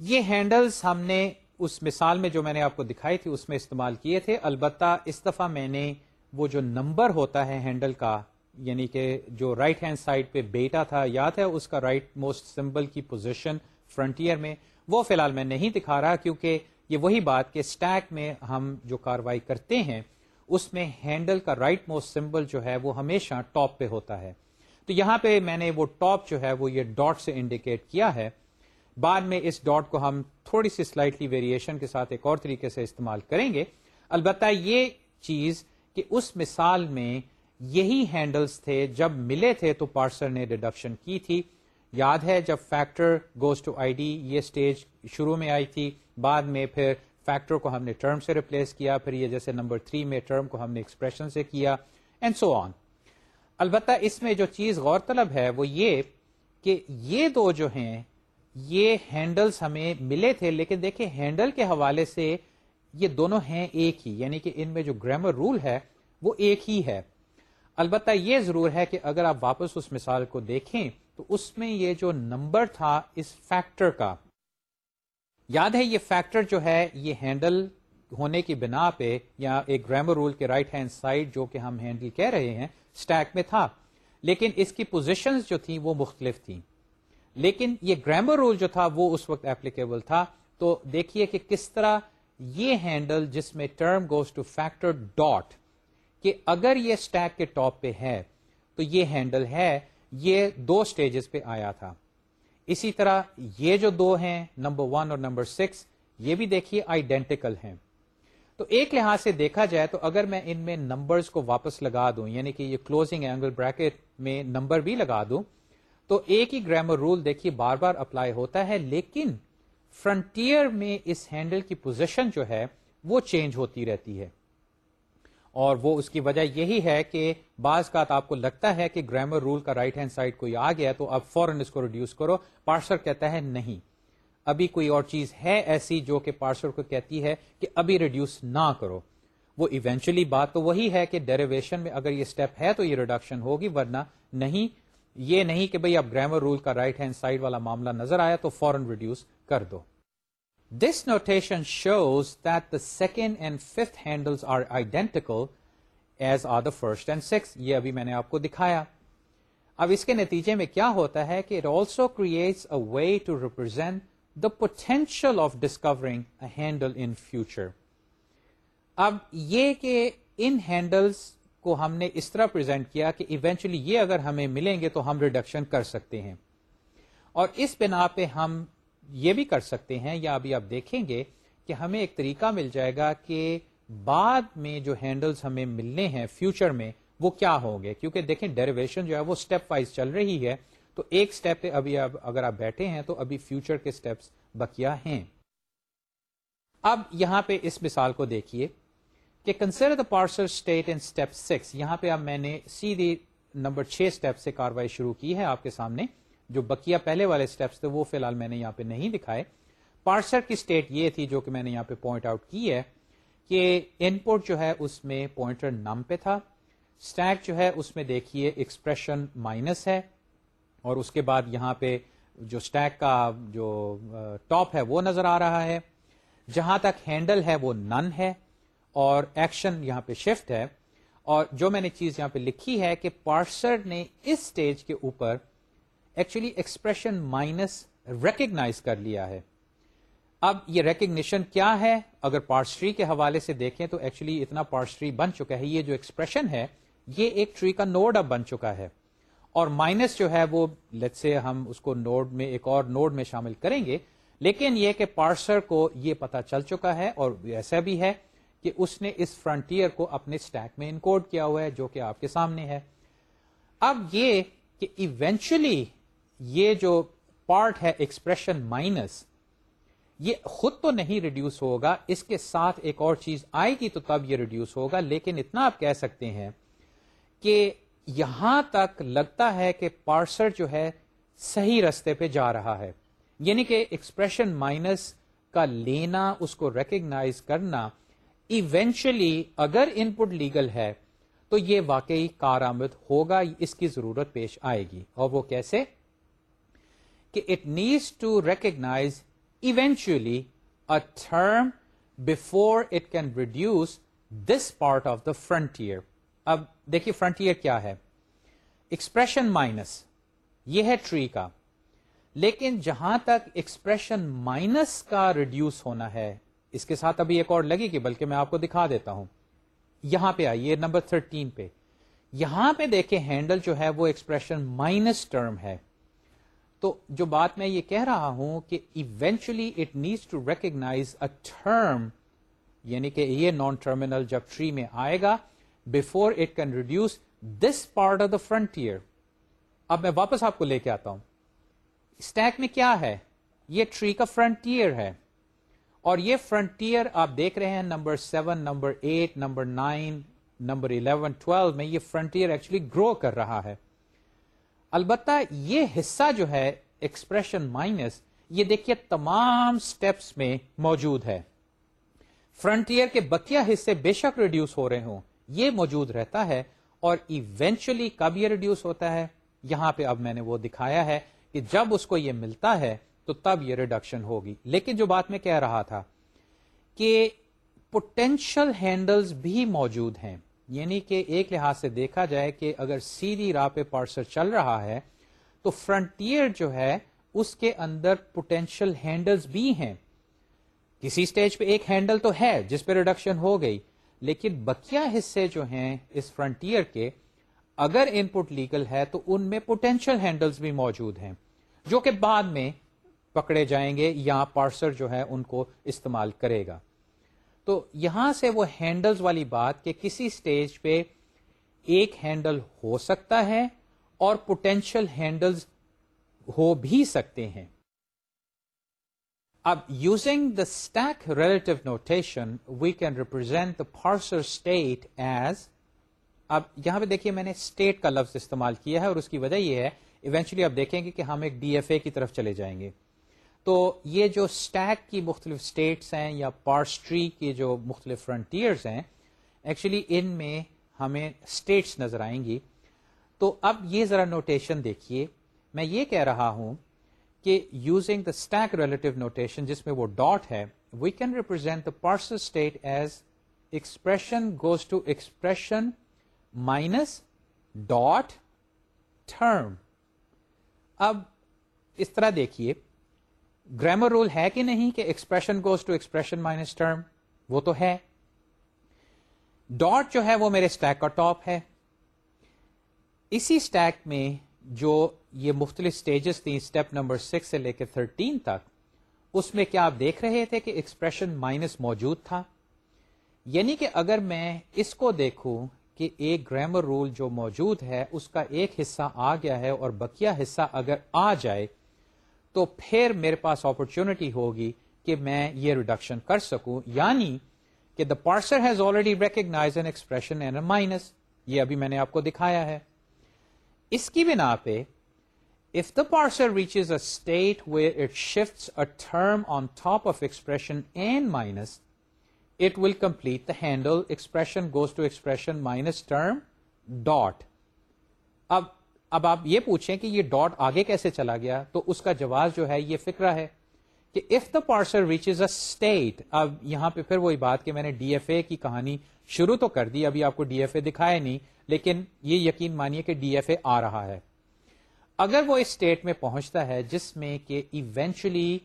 یہ ہینڈلز ہم نے اس مثال میں جو میں نے آپ کو دکھائی تھی، اس میں استعمال کیے تھے۔ البتہ اس دفعہ میں نے وہ جو نمبر ہوتا ہے ہینڈل کا یعنی کہ جو رائٹ ہینڈ سائڈ پہ بیٹا تھا، یاد ہے اس کا رائٹ موسٹ سمبل کی پوزیشن فرنٹیئر میں۔ وہ فی الحال میں نہیں دکھا رہا، کیونکہ یہ وہی بات کہ اسٹیک میں ہم جو کاروائی کرتے ہیں، اس میں ہینڈل کا رائٹ موسٹ سمبل جو ہے وہ ہمیشہ ٹاپ پہ ہوتا ہے۔ تو یہاں پہ میں نے وہ ٹاپ جو ہے وہ یہ ڈاٹ سے انڈیکیٹ کیا ہے۔ بعد میں اس ڈاٹ کو ہم تھوڑی سی سلائٹلی ویریشن کے ساتھ ایک اور طریقے سے استعمال کریں گے۔ البتہ یہ چیز کہ اس مثال میں یہی ہینڈلز تھے، جب ملے تھے تو پارسر نے ڈیڈکشن کی تھی۔ یاد ہے جب factor goes to I D یہ اسٹیج شروع میں آئی تھی، بعد میں پھر فیکٹر کو ہم نے ٹرم سے ریپلیس کیا، پھر یہ جیسے نمبر تھری میں ٹرم کو ہم نے ایکسپریشن سے کیا اینڈ سو آن البتہ اس میں جو چیز غور طلب ہے وہ یہ کہ یہ دو جو ہیں، یہ ہینڈلز ہمیں ملے تھے، لیکن دیکھیں ہینڈل کے حوالے سے یہ دونوں ہیں ایک ہی یعنی کہ ان میں جو گرامر رول ہے وہ ایک ہی ہے۔ البتہ یہ ضرور ہے کہ اگر آپ واپس اس مثال کو دیکھیں تو اس میں یہ جو نمبر تھا اس فیکٹر کا۔ یاد ہے یہ فیکٹر جو ہے، یہ ہینڈل ہونے کی بنا پہ یا ایک گرامر رول کے رائٹ ہینڈ سائڈ جو کہ ہم ہینڈل کہہ رہے ہیں اسٹیک میں تھا۔ لیکن اس کی پوزیشنز جو تھیں وہ مختلف تھیں۔ لیکن یہ گرامر رول جو تھا وہ اس وقت اپلیکیبل تھا۔ تو دیکھیے کہ کس طرح یہ ہینڈل جس میں term goes to factor dot کہ اگر یہ اسٹیک کے ٹاپ پہ ہے، تو یہ ہینڈل ہے۔ یہ دو سٹیجز پہ آیا تھا۔ اسی طرح یہ جو دو ہیں نمبر ون اور نمبر سکس یہ بھی دیکھیے آئیڈینٹیکل ہیں۔ تو ایک لحاظ سے دیکھا جائے تو اگر میں ان میں نمبرز کو واپس لگا دوں یعنی کہ یہ کلوزنگ اینگل بریکٹ میں نمبر بھی لگا دوں، تو ایک ہی گرامر رول دیکھیے بار بار اپلائی ہوتا ہے، لیکن فرنٹیئر میں اس ہینڈل کی پوزیشن جو ہے وہ چینج ہوتی رہتی ہے۔ اور وہ اس کی وجہ یہی ہے کہ بعض کا آپ کو لگتا ہے کہ گرامر رول کا رائٹ ہینڈ سائڈ کوئی آ گیا تو اب فوراً اس کو ریڈیوس کرو۔ پارسر کہتا ہے نہیں۔ ابھی کوئی اور چیز ہے ایسی جو کہ پارسر کو کہتی ہے کہ ابھی ریڈیوس نہ کرو۔ وہ ایونچولی بات تو وہی ہے کہ ڈیریویشن میں اگر یہ اسٹیپ ہے تو یہ ریڈکشن ہوگی، ورنہ نہیں۔ یہ نہیں کہ بھئی اب گرامر رول کا رائٹ ہینڈ سائڈ والا معاملہ نظر آیا تو فورن ریڈیوس کر دو۔ This notation shows that the second and fifth handle are identical as are the first and six یہ ابھی میں نے آپ کو دکھایا۔ اب اس کے نتیجے میں کیا ہوتا ہے کہ it also creates a way to represent the potential of discovering handle in future اب یہ کہ ان ہینڈلس کو ہم نے اس طرح پرزینٹ کیا کہ ایونچولی یہ اگر ہمیں ملیں گے تو ہم ریڈکشن کر سکتے ہیں۔ اور اس بنا پہ ہم یہ بھی کر سکتے ہیں یا ابھی آپ دیکھیں گے کہ ہمیں ایک طریقہ مل جائے گا کہ بعد میں جو ہینڈلز ہمیں ملنے ہیں فیوچر میں وہ کیا ہوں گے؟ کیونکہ دیکھیں ڈیریویشن جو ہے وہ اسٹیپ وائز چل رہی ہے۔ تو ایک اسٹیپ پہ ابھی اب اگر آپ بیٹھے ہیں تو ابھی فیوچر کے اسٹیپس بکیا ہیں۔ اب یہاں پہ اس مثال کو دیکھیے کہ consider the parser state in step six یہاں پہ اب میں نے سیدھی نمبر چھ اسٹیپ سے کاروائی شروع کی ہے آپ کے سامنے۔ جو بکیا پہلے والے اسٹیپس تھے وہ فی الحال میں نے یہاں پہ نہیں دکھائے۔ پارسر کی اسٹیٹ یہ تھی جو کہ میں نے یہاں پہ پوائنٹ آؤٹ کی ہے کہ ان پٹ جو ہے اس میں پوائنٹر نم پہ تھا۔ اسٹیک جو ہے اس میں دیکھیے ایکسپریشن مائنس ہے۔ اور اس کے بعد یہاں پہ جو اسٹیک کا جو ٹاپ ہے وہ نظر آ رہا ہے۔ جہاں تک ہینڈل ہے وہ نن ہے اور ایکشن یہاں پہ شفٹ ہے۔ اور جو میں نے چیز یہاں پہ لکھی ہے کہ پارسر نے اس اسٹیج کے اوپر ایکچولی ایکسپریشن مائنس ریکگنائز کر لیا ہے۔ اب یہ ریکگنیشن کیا ہے؟ اگر پارس ٹری کے حوالے سے دیکھیں تو ایکچولی اتنا پارس ٹری بن چکا ہے۔ یہ جو ایکسپریشن ہے، یہ ایک ٹری کا نوڈ اب بن چکا ہے۔ اور مائنس جو ہے وہ لیٹ سے ہم اس کو نوڈ میں، ایک اور نوڈ میں شامل کریں گے، لیکن یہ کہ پارسر کو یہ پتا چل چکا ہے اور ایسا بھی ہے کہ اس نے اس فرنٹیئر کو اپنے اسٹیک میں انکوڈ کیا ہوا ہے، جو کہ آپ کے سامنے ہے۔ اب یہ کہ ایونچولی یہ جو پارٹ ہے ایکسپریشن مائنس یہ خود تو نہیں ریڈیوس ہوگا، اس کے ساتھ ایک اور چیز آئے گی تو تب یہ ریڈیوس ہوگا، لیکن اتنا آپ کہہ سکتے ہیں کہ یہاں تک لگتا ہے کہ پارسر جو ہے صحیح رستے پہ جا رہا ہے۔ یعنی کہ ایکسپریشن مائنس کا لینا، اس کو ریکگنائز کرنا ایونچولی اگر ان پٹ لیگل ہے، تو یہ واقعی کارآمد ہوگا، اس کی ضرورت پیش آئے گی۔ اور وہ کیسے؟ کہ it needs to recognize eventually a before it can reduce this part of the frontier اب دیکھیے فرنٹیئر کیا ہے۔ ایکسپریشن مائنس یہ ہے ٹری کا۔ لیکن جہاں تک ایکسپریشن مائنس کا ریڈیوس ہونا ہے، اس کے ساتھ ابھی ایک اور لگے گی بلکہ میں آپ کو دکھا دیتا ہوں۔ یہاں پہ آئیے، نمبر 13 پہ۔ یہاں پہ دیکھیں ہینڈل جو ہے وہ ایکسپریشن مائنس ٹرم ہے۔ تو جو بات میں یہ کہہ رہا ہوں کہ eventually it needs to recognize a term یعنی کہ یہ نان ٹرمینل جب ٹری میں آئے گا before it can reduce this part of the frontier اب میں واپس آپ کو لے کے آتا ہوں۔ اسٹیک میں کیا ہے؟ یہ ٹری کا فرنٹیئر ہے۔ اور یہ فرنٹیئر آپ دیکھ رہے ہیں number seven number eight number nine number eleven twelve میں یہ فرنٹیئر ایکچولی گرو کر رہا ہے۔ البتہ یہ حصہ جو ہے ایکسپریشن مائنس یہ دیکھیے تمام سٹیپس میں موجود ہے۔ فرنٹیئر کے بکیا حصے بے شک ریڈیوس ہو رہے ہوں۔ یہ موجود رہتا ہے اور ایونچولی کب یہ ریڈیوس ہوتا ہے؟ یہاں پہ اب میں نے وہ دکھایا ہے کہ جب اس کو یہ ملتا ہے تو تب یہ ریڈکشن ہوگی۔ لیکن جو بات میں کہہ رہا تھا کہ پوٹینشل ہینڈلز بھی موجود ہیں۔ یعنی کہ ایک لحاظ سے دیکھا جائے کہ اگر سیدھی راہ پہ پارسر چل رہا ہے تو فرنٹیئر جو ہے اس کے اندر پوٹینشل ہینڈلز بھی ہیں۔ کسی سٹیج پہ ایک ہینڈل تو ہے جس پہ ریڈکشن ہو گئی۔ لیکن بکیا حصے جو ہیں اس فرنٹیئر کے، اگر ان پٹ لیگل ہے تو ان میں پوٹینشیل ہینڈلز بھی موجود ہیں، جو کہ بعد میں پکڑے جائیں گے یا پارسر جو ہے ان کو استعمال کرے گا۔ تو یہاں سے وہ ہینڈلز والی بات کہ کسی سٹیج پہ ایک ہینڈل ہو سکتا ہے اور پوٹینشیل ہینڈلز ہو بھی سکتے ہیں۔ اب using the stack relative notation we can represent the parser state as اب یہاں پہ دیکھیے میں نے اسٹیٹ کا لفظ استعمال کیا ہے اور اس کی وجہ یہ ہے ایونچولی آپ دیکھیں گے کہ ہم ایک ڈی ایف اے کی طرف چلے جائیں گے۔ تو یہ جو اسٹیک کی مختلف اسٹیٹس ہیں یا پارسٹری کی جو مختلف فرنٹیئرز ہیں ایکچولی ان میں ہمیں اسٹیٹس نظر آئیں گی۔ تو اب یہ ذرا نوٹیشن دیکھیے۔ میں یہ کہہ رہا ہوں کہ using the stack relative notation جس میں وہ ڈاٹ ہے we can represent the parser state as expression goes to expression minus dot term اب اس طرح دیکھیے گرامر رول ہے کہ نہیں کہ expression goes to expression minus term وہ تو ہے. ڈاٹ جو ہے وہ میرے اسٹیک کا ٹاپ ہے. اسی اسٹیک میں جو یہ مختلف اسٹیجز تھیں اسٹیپ نمبر سکس سے لے کے تھرٹین تک، اس میں کیا آپ دیکھ رہے تھے کہ ایکسپریشن مائنس موجود تھا؟ یعنی کہ اگر میں اس کو دیکھوں کہ ایک گرامر رول جو موجود ہے، اس کا ایک حصہ آ گیا ہے اور بکیا حصہ اگر آ جائے، تو پھر میرے پاس اپرچونٹی ہوگی کہ میں یہ ریڈکشن کر سکوں۔ یعنی کہ the parser has already recognized an expression and minus یہ ابھی میں نے آپ کو دکھایا ہے۔ اس کی بنا پہ if the parser reaches a state where it shift a term on top of expression and minus it will complete the handle expression goes to expression minus term dot اب اب آپ یہ پوچھیں کہ یہ ڈاٹ آگے کیسے چلا گیا، تو اس کا جواز جو ہے یہ فکرہ ہے. کہ if the parser reaches a state اب یہاں پہ پھر وہی بات کہ میں نے ڈی ایف اے کی کہانی شروع تو کر دی، ابھی آپ کو ڈی ایف اے دکھایا نہیں، لیکن یہ یقین مانیے کہ ڈی ایف اے آ رہا ہے۔ اگر وہ اس اسٹیٹ میں پہنچتا ہے جس میں کہ ایونچولی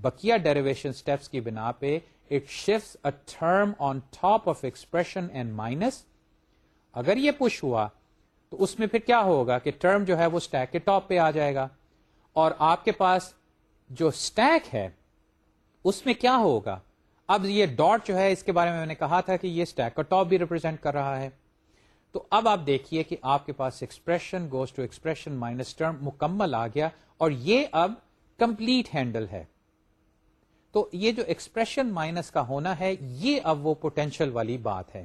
بکیا ڈیریویشن اسٹیپس کی بنا پہ it shift a term on top of expression and minus اگر یہ پش ہوا تو اس میں پھر کیا ہوگا کہ ٹرم جو ہے وہ اسٹیک کے ٹاپ پہ آ جائے گا اور آپ کے پاس جو اسٹیک ہے، اس میں کیا ہوگا؟ اب یہ ڈاٹ جو ہے، اس کے بارے میں میں نے کہا تھا کہ یہ اسٹیک کا ٹاپ بھی ریپرزینٹ کر رہا ہے۔ تو اب آپ دیکھیے کہ آپ کے پاس expression goes to expression minus term مکمل آ گیا اور یہ اب کمپلیٹ ہینڈل ہے۔ تو یہ جو ایکسپریشن مائنس کا ہونا ہے، یہ اب وہ پوٹینشل والی بات ہے۔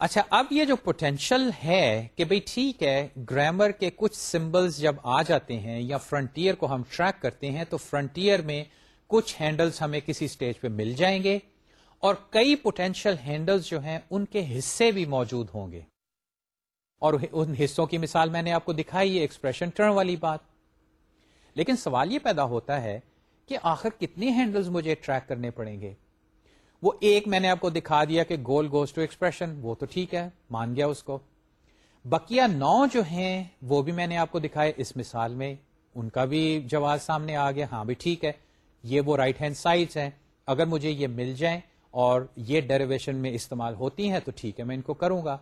اچھا اب یہ جو پوٹینشل ہے کہ بھئی ٹھیک ہے گرامر کے کچھ سمبلز جب آ جاتے ہیں یا فرنٹیئر کو ہم ٹریک کرتے ہیں، تو فرنٹیئر میں کچھ ہینڈلز ہمیں کسی سٹیج پہ مل جائیں گے اور کئی پوٹینشل ہینڈلز جو ہیں، ان کے حصے بھی موجود ہوں گے۔ اور ان حصوں کی مثال میں نے آپ کو دکھائی ہے ایکسپریشن ٹرن والی بات۔ لیکن سوال یہ پیدا ہوتا ہے کہ آخر کتنے ہینڈلز مجھے ٹریک کرنے پڑیں گے؟ وہ ایک میں نے آپ کو دکھا دیا کہ گول گوز ٹو ایکسپریشن، وہ تو ٹھیک ہے، مان گیا اس کو۔ بکیا نو جو ہیں، وہ بھی میں نے آپ کو دکھائے اس مثال میں۔ ان کا بھی جواز سامنے آ گیا ہاں بھی ٹھیک ہے۔ یہ وہ رائٹ ہینڈ سائڈ ہیں۔ اگر مجھے یہ مل جائیں اور یہ ڈیریویشن میں استعمال ہوتی ہیں تو ٹھیک ہے، میں ان کو کروں گا۔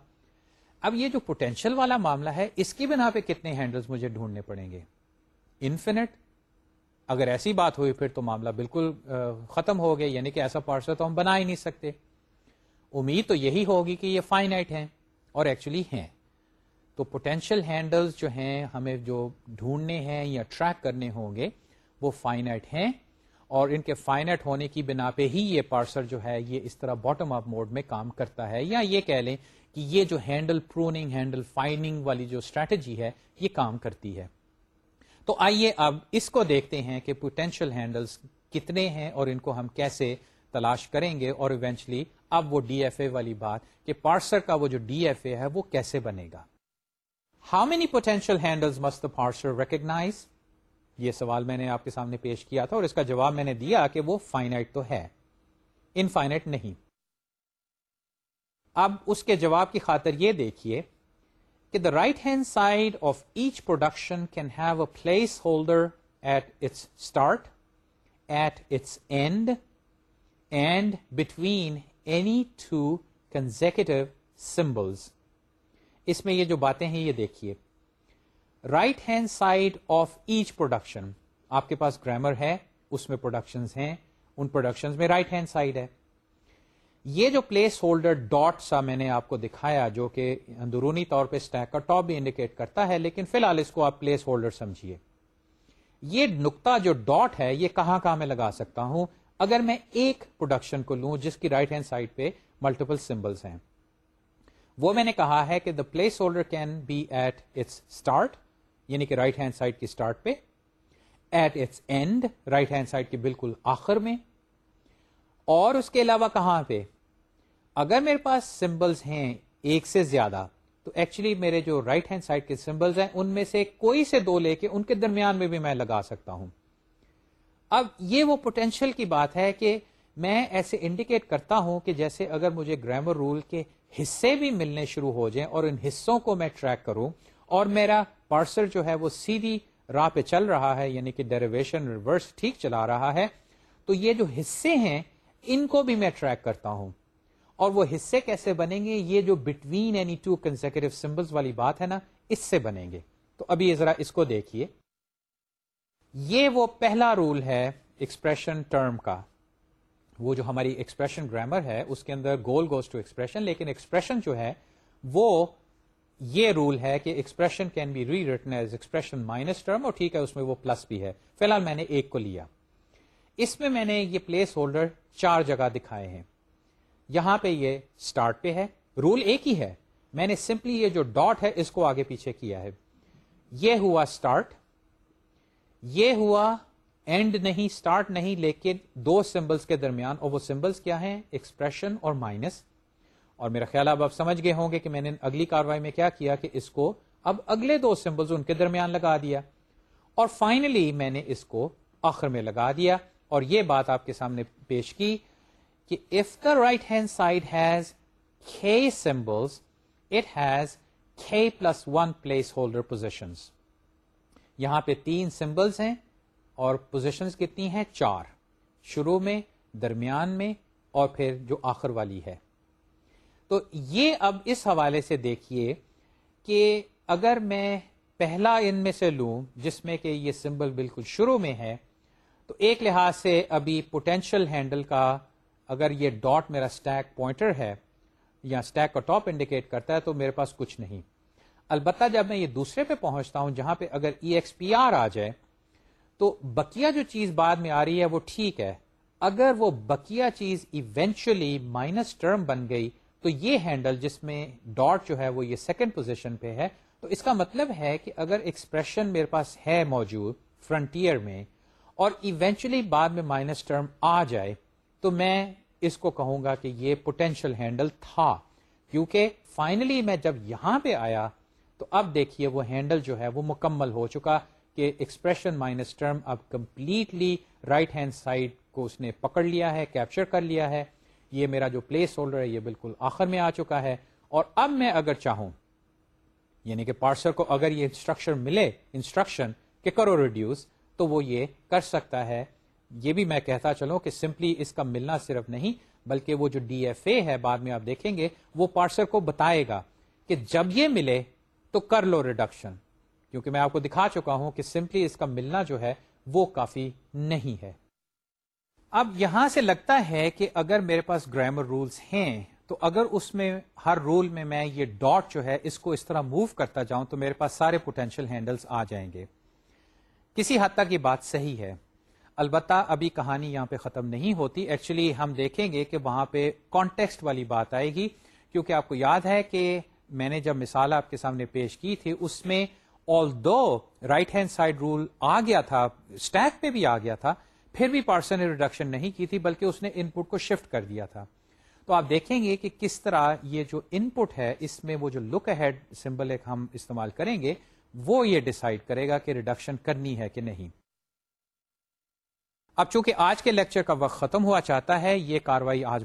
اب یہ جو پوٹینشیل والا معاملہ ہے، اس کی بنا پہ کتنے ہینڈلز مجھے ڈھونڈنے پڑیں گے؟ انفینٹ اگر ایسی بات ہوئی پھر تو معاملہ بالکل ختم ہو گیا یعنی کہ ایسا پارسل تو ہم بنا ہی نہیں سکتے۔ امید تو یہی ہوگی کہ یہ فائنائٹ ہیں، اور ایکچولی ہیں۔ تو پوٹینشیل ہینڈلز جو ہیں، ہمیں جو ڈھونڈنے ہیں یا ٹریک کرنے ہوں گے، وہ فائنائٹ ہیں۔ اور ان کے فائنائٹ ہونے کی بنا پہ ہی یہ پارسل جو ہے، یہ اس طرح باٹم اپ موڈ میں کام کرتا ہے۔ یا یہ کہہ لیں کہ یہ جو ہینڈل پروننگ ہینڈل فائننگ والی جو اسٹریٹجی ہے، یہ کام کرتی ہے۔ تو آئیے اب اس کو دیکھتے ہیں کہ پوٹینشیل ہینڈلز کتنے ہیں اور ان کو ہم کیسے تلاش کریں گے اور ایونچلی اب وہ ڈی ایف اے والی بات کہ پارسر کا وہ جو ڈی ایف اے ہے وہ کیسے بنے گا۔ How many potential handles must parser recognize یہ سوال میں نے آپ کے سامنے پیش کیا تھا اور اس کا جواب میں نے دیا کہ وہ فائنائٹ تو ہے۔ انفائنٹ نہیں۔ اب اس کے جواب کی خاطر یہ دیکھیے کہ the right hand side of each production can have a place holder at its start at its end and between any two consecutive symbols اس میں یہ جو باتیں ہیں یہ دیکھیے۔ Right hand side of each production آپ کے پاس گرامر ہے، اس میں پروڈکشن ہیں، ان پروڈکشن میں رائٹ ہینڈ سائڈ ہے۔ یہ جو پلیس ہولڈر ڈاٹ سا میں نے آپ کو دکھایا جو کہ اندرونی طور پہ اسٹیک کا ٹاپ بھی انڈیکیٹ کرتا ہے، لیکن فی الحال اس کو آپ پلیس ہولڈر سمجھیے۔ یہ نقطہ جو ڈاٹ ہے، یہ کہاں کہاں میں لگا سکتا ہوں؟ اگر میں ایک پروڈکشن کو لوں جس کی رائٹ ہینڈ سائڈ پہ ملٹیپل سمبلس ہیں۔ وہ میں نے کہا ہے کہ the place holder can be at its start یعنی کہ رائٹ ہینڈ سائڈ کی اسٹارٹ پہ at its end right hand side کے بالکل آخر میں، اور اس کے علاوہ کہاں پہ؟ اگر میرے پاس سمبلس ہیں ایک سے زیادہ، تو ایکچولی میرے جو رائٹ ہینڈ سائڈ کے سمبلس ہیں، ان میں سے کوئی سے دو لے کے ان کے درمیان میں بھی میں لگا سکتا ہوں۔ اب یہ وہ پوٹینشیل کی بات ہے کہ میں ایسے انڈیکیٹ کرتا ہوں کہ جیسے اگر مجھے گرامر رول کے حصے بھی ملنے شروع ہو جائیں اور ان حصوں کو میں ٹریک کروں اور میرا پارسر جو ہے وہ سیدھی راہ پہ چل رہا ہے یعنی کہ ڈیریویشن ریورس ٹھیک چلا رہا ہے، تو یہ جو حصے ہیں، ان کو بھی میں ٹریک کرتا ہوں۔ اور وہ حصے کیسے بنیں گے؟ یہ جو between any two consecutive symbols والی بات ہے نا، اس سے بنیں گے۔ تو ابھی ذرا اس کو دیکھیے۔ یہ وہ پہلا رول ہے ایکسپریشن ٹرم کا۔ وہ جو ہماری ایکسپریشن گرامر ہے، اس کے اندر گول گوز ٹو ایکسپریشن لیکن ایکسپریشن جو ہے، وہ یہ رول ہے کہ expression can be rewritten as expression minus term اور ٹھیک ہے، اس میں وہ پلس بھی ہے۔ فی الحال میں نے ایک کو لیا۔ اس میں میں نے یہ پلیس ہولڈر چار جگہ دکھائے ہیں۔ یہاں پہ یہ اسٹارٹ پہ ہے۔ رول ایک ہی ہے۔ میں نے سمپلی یہ جو ڈاٹ ہے، اس کو آگے پیچھے کیا ہے۔ یہ ہوا اسٹارٹ یہ ہوا اینڈ نہیں اسٹارٹ نہیں، لیکن دو سمبلس کے درمیان، اور وہ سمبلس کیا ہیں؟ ایکسپریشن اور مائنس اور میرا خیال اب آپ سمجھ گئے ہوں گے کہ میں نے اگلی کاروائی میں کیا کیا کہ اس کو اب اگلے دو سمبلس ان کے درمیان لگا دیا۔ اور فائنلی میں نے اس کو آخر میں لگا دیا۔ اور یہ بات آپ کے سامنے پیش کی کہ if the right hand side has symbols it has plus one place holder position یہاں پہ تین سمبلس ہیں اور پوزیشن کتنی ہیں؟ چار. شروع میں، درمیان میں اور پھر جو آخر والی ہے. تو یہ اب اس حوالے سے دیکھیے کہ اگر میں پہلا ان میں سے لوں، جس میں کہ یہ سمبل بالکل شروع میں ہے، تو ایک لحاظ سے ابھی پوٹینشیل ہینڈل کا اگر یہ ڈاٹ میرا اسٹیک پوائنٹر ہے یا اسٹیک کا ٹاپ انڈیکیٹ کرتا ہے تو میرے پاس کچھ نہیں۔ البتہ جب میں یہ دوسرے پہ پہنچتا ہوں جہاں پہ اگر ای ایکس پی آر آ جائے، تو بکیا جو چیز بعد میں آ رہی ہے وہ ٹھیک ہے۔ اگر وہ بکیا چیز ایونچولی مائنس ٹرم بن گئی، تو یہ ہینڈل جس میں ڈاٹ جو ہے وہ یہ سیکنڈ پوزیشن پہ ہے۔ تو اس کا مطلب ہے کہ اگر ایکسپریشن میرے پاس ہے موجود فرنٹیئر میں، اور ایونچولی بعد میں مائنس ٹرم آ جائے تو میں اس کو کہوں گا کہ یہ پوٹینشیل ہینڈل تھا۔ کیونکہ فائنلی میں جب یہاں پہ آیا، تو اب دیکھیے وہ ہینڈل جو ہے وہ مکمل ہو چکا کہ ایکسپریشن مائنس ٹرم اب کمپلیٹلی رائٹ ہینڈ سائڈ کو اس نے پکڑ لیا ہے کیپچر کر لیا ہے۔ یہ میرا جو پلیس ہولڈر ہے، یہ بالکل آخر میں آ چکا ہے۔ اور اب میں اگر چاہوں یعنی کہ پارسر کو اگر یہ انسٹرکشن ملے انسٹرکشن کہ کرو ریڈیوس تو وہ یہ کر سکتا ہے۔ یہ بھی میں کہتا چلوں کہ سمپلی اس کا ملنا صرف نہیں، بلکہ وہ جو ڈی ایف اے ہے بعد میں آپ دیکھیں گے، وہ پارسر کو بتائے گا کہ جب یہ ملے تو کر لو ریڈکشن کیونکہ میں آپ کو دکھا چکا ہوں کہ سمپلی اس کا ملنا جو ہے وہ کافی نہیں ہے۔ اب یہاں سے لگتا ہے کہ اگر میرے پاس گرامر رولز ہیں، تو اگر اس میں، ہر رول میں میں یہ ڈاٹ جو ہے اس کو اس طرح موو کرتا جاؤں تو میرے پاس سارے پوٹینشیل ہینڈلز آ جائیں گے۔ کسی حد تک یہ بات صحیح ہے۔ البتہ ابھی کہانی یہاں پہ ختم نہیں ہوتی۔ ایکچولی ہم دیکھیں گے کہ وہاں پہ کانٹیکسٹ والی بات آئے گی۔ کیونکہ آپ کو یاد ہے کہ میں نے جب مثال آپ کے سامنے پیش کی تھی، اس میں آل دو رائٹ ہینڈ سائڈ رول آ گیا تھا اسٹیک پہ بھی آ گیا تھا، پھر بھی پارسل نے ریڈکشن نہیں کی تھی، بلکہ اس نے ان پٹ کو شفٹ کر دیا تھا۔ تو آپ دیکھیں گے کہ کس طرح یہ جو ان پٹ ہے، اس میں وہ جو لک ہیڈ سمبل ایک ہم استعمال کریں گے، وہ یہ ڈسائڈ کرے گا کہ ریڈکشن کرنی ہے کہ نہیں۔ اب چونکہ آج کے لیکچر کا وقت ختم ہوا چاہتا ہے یہ کاروائی آج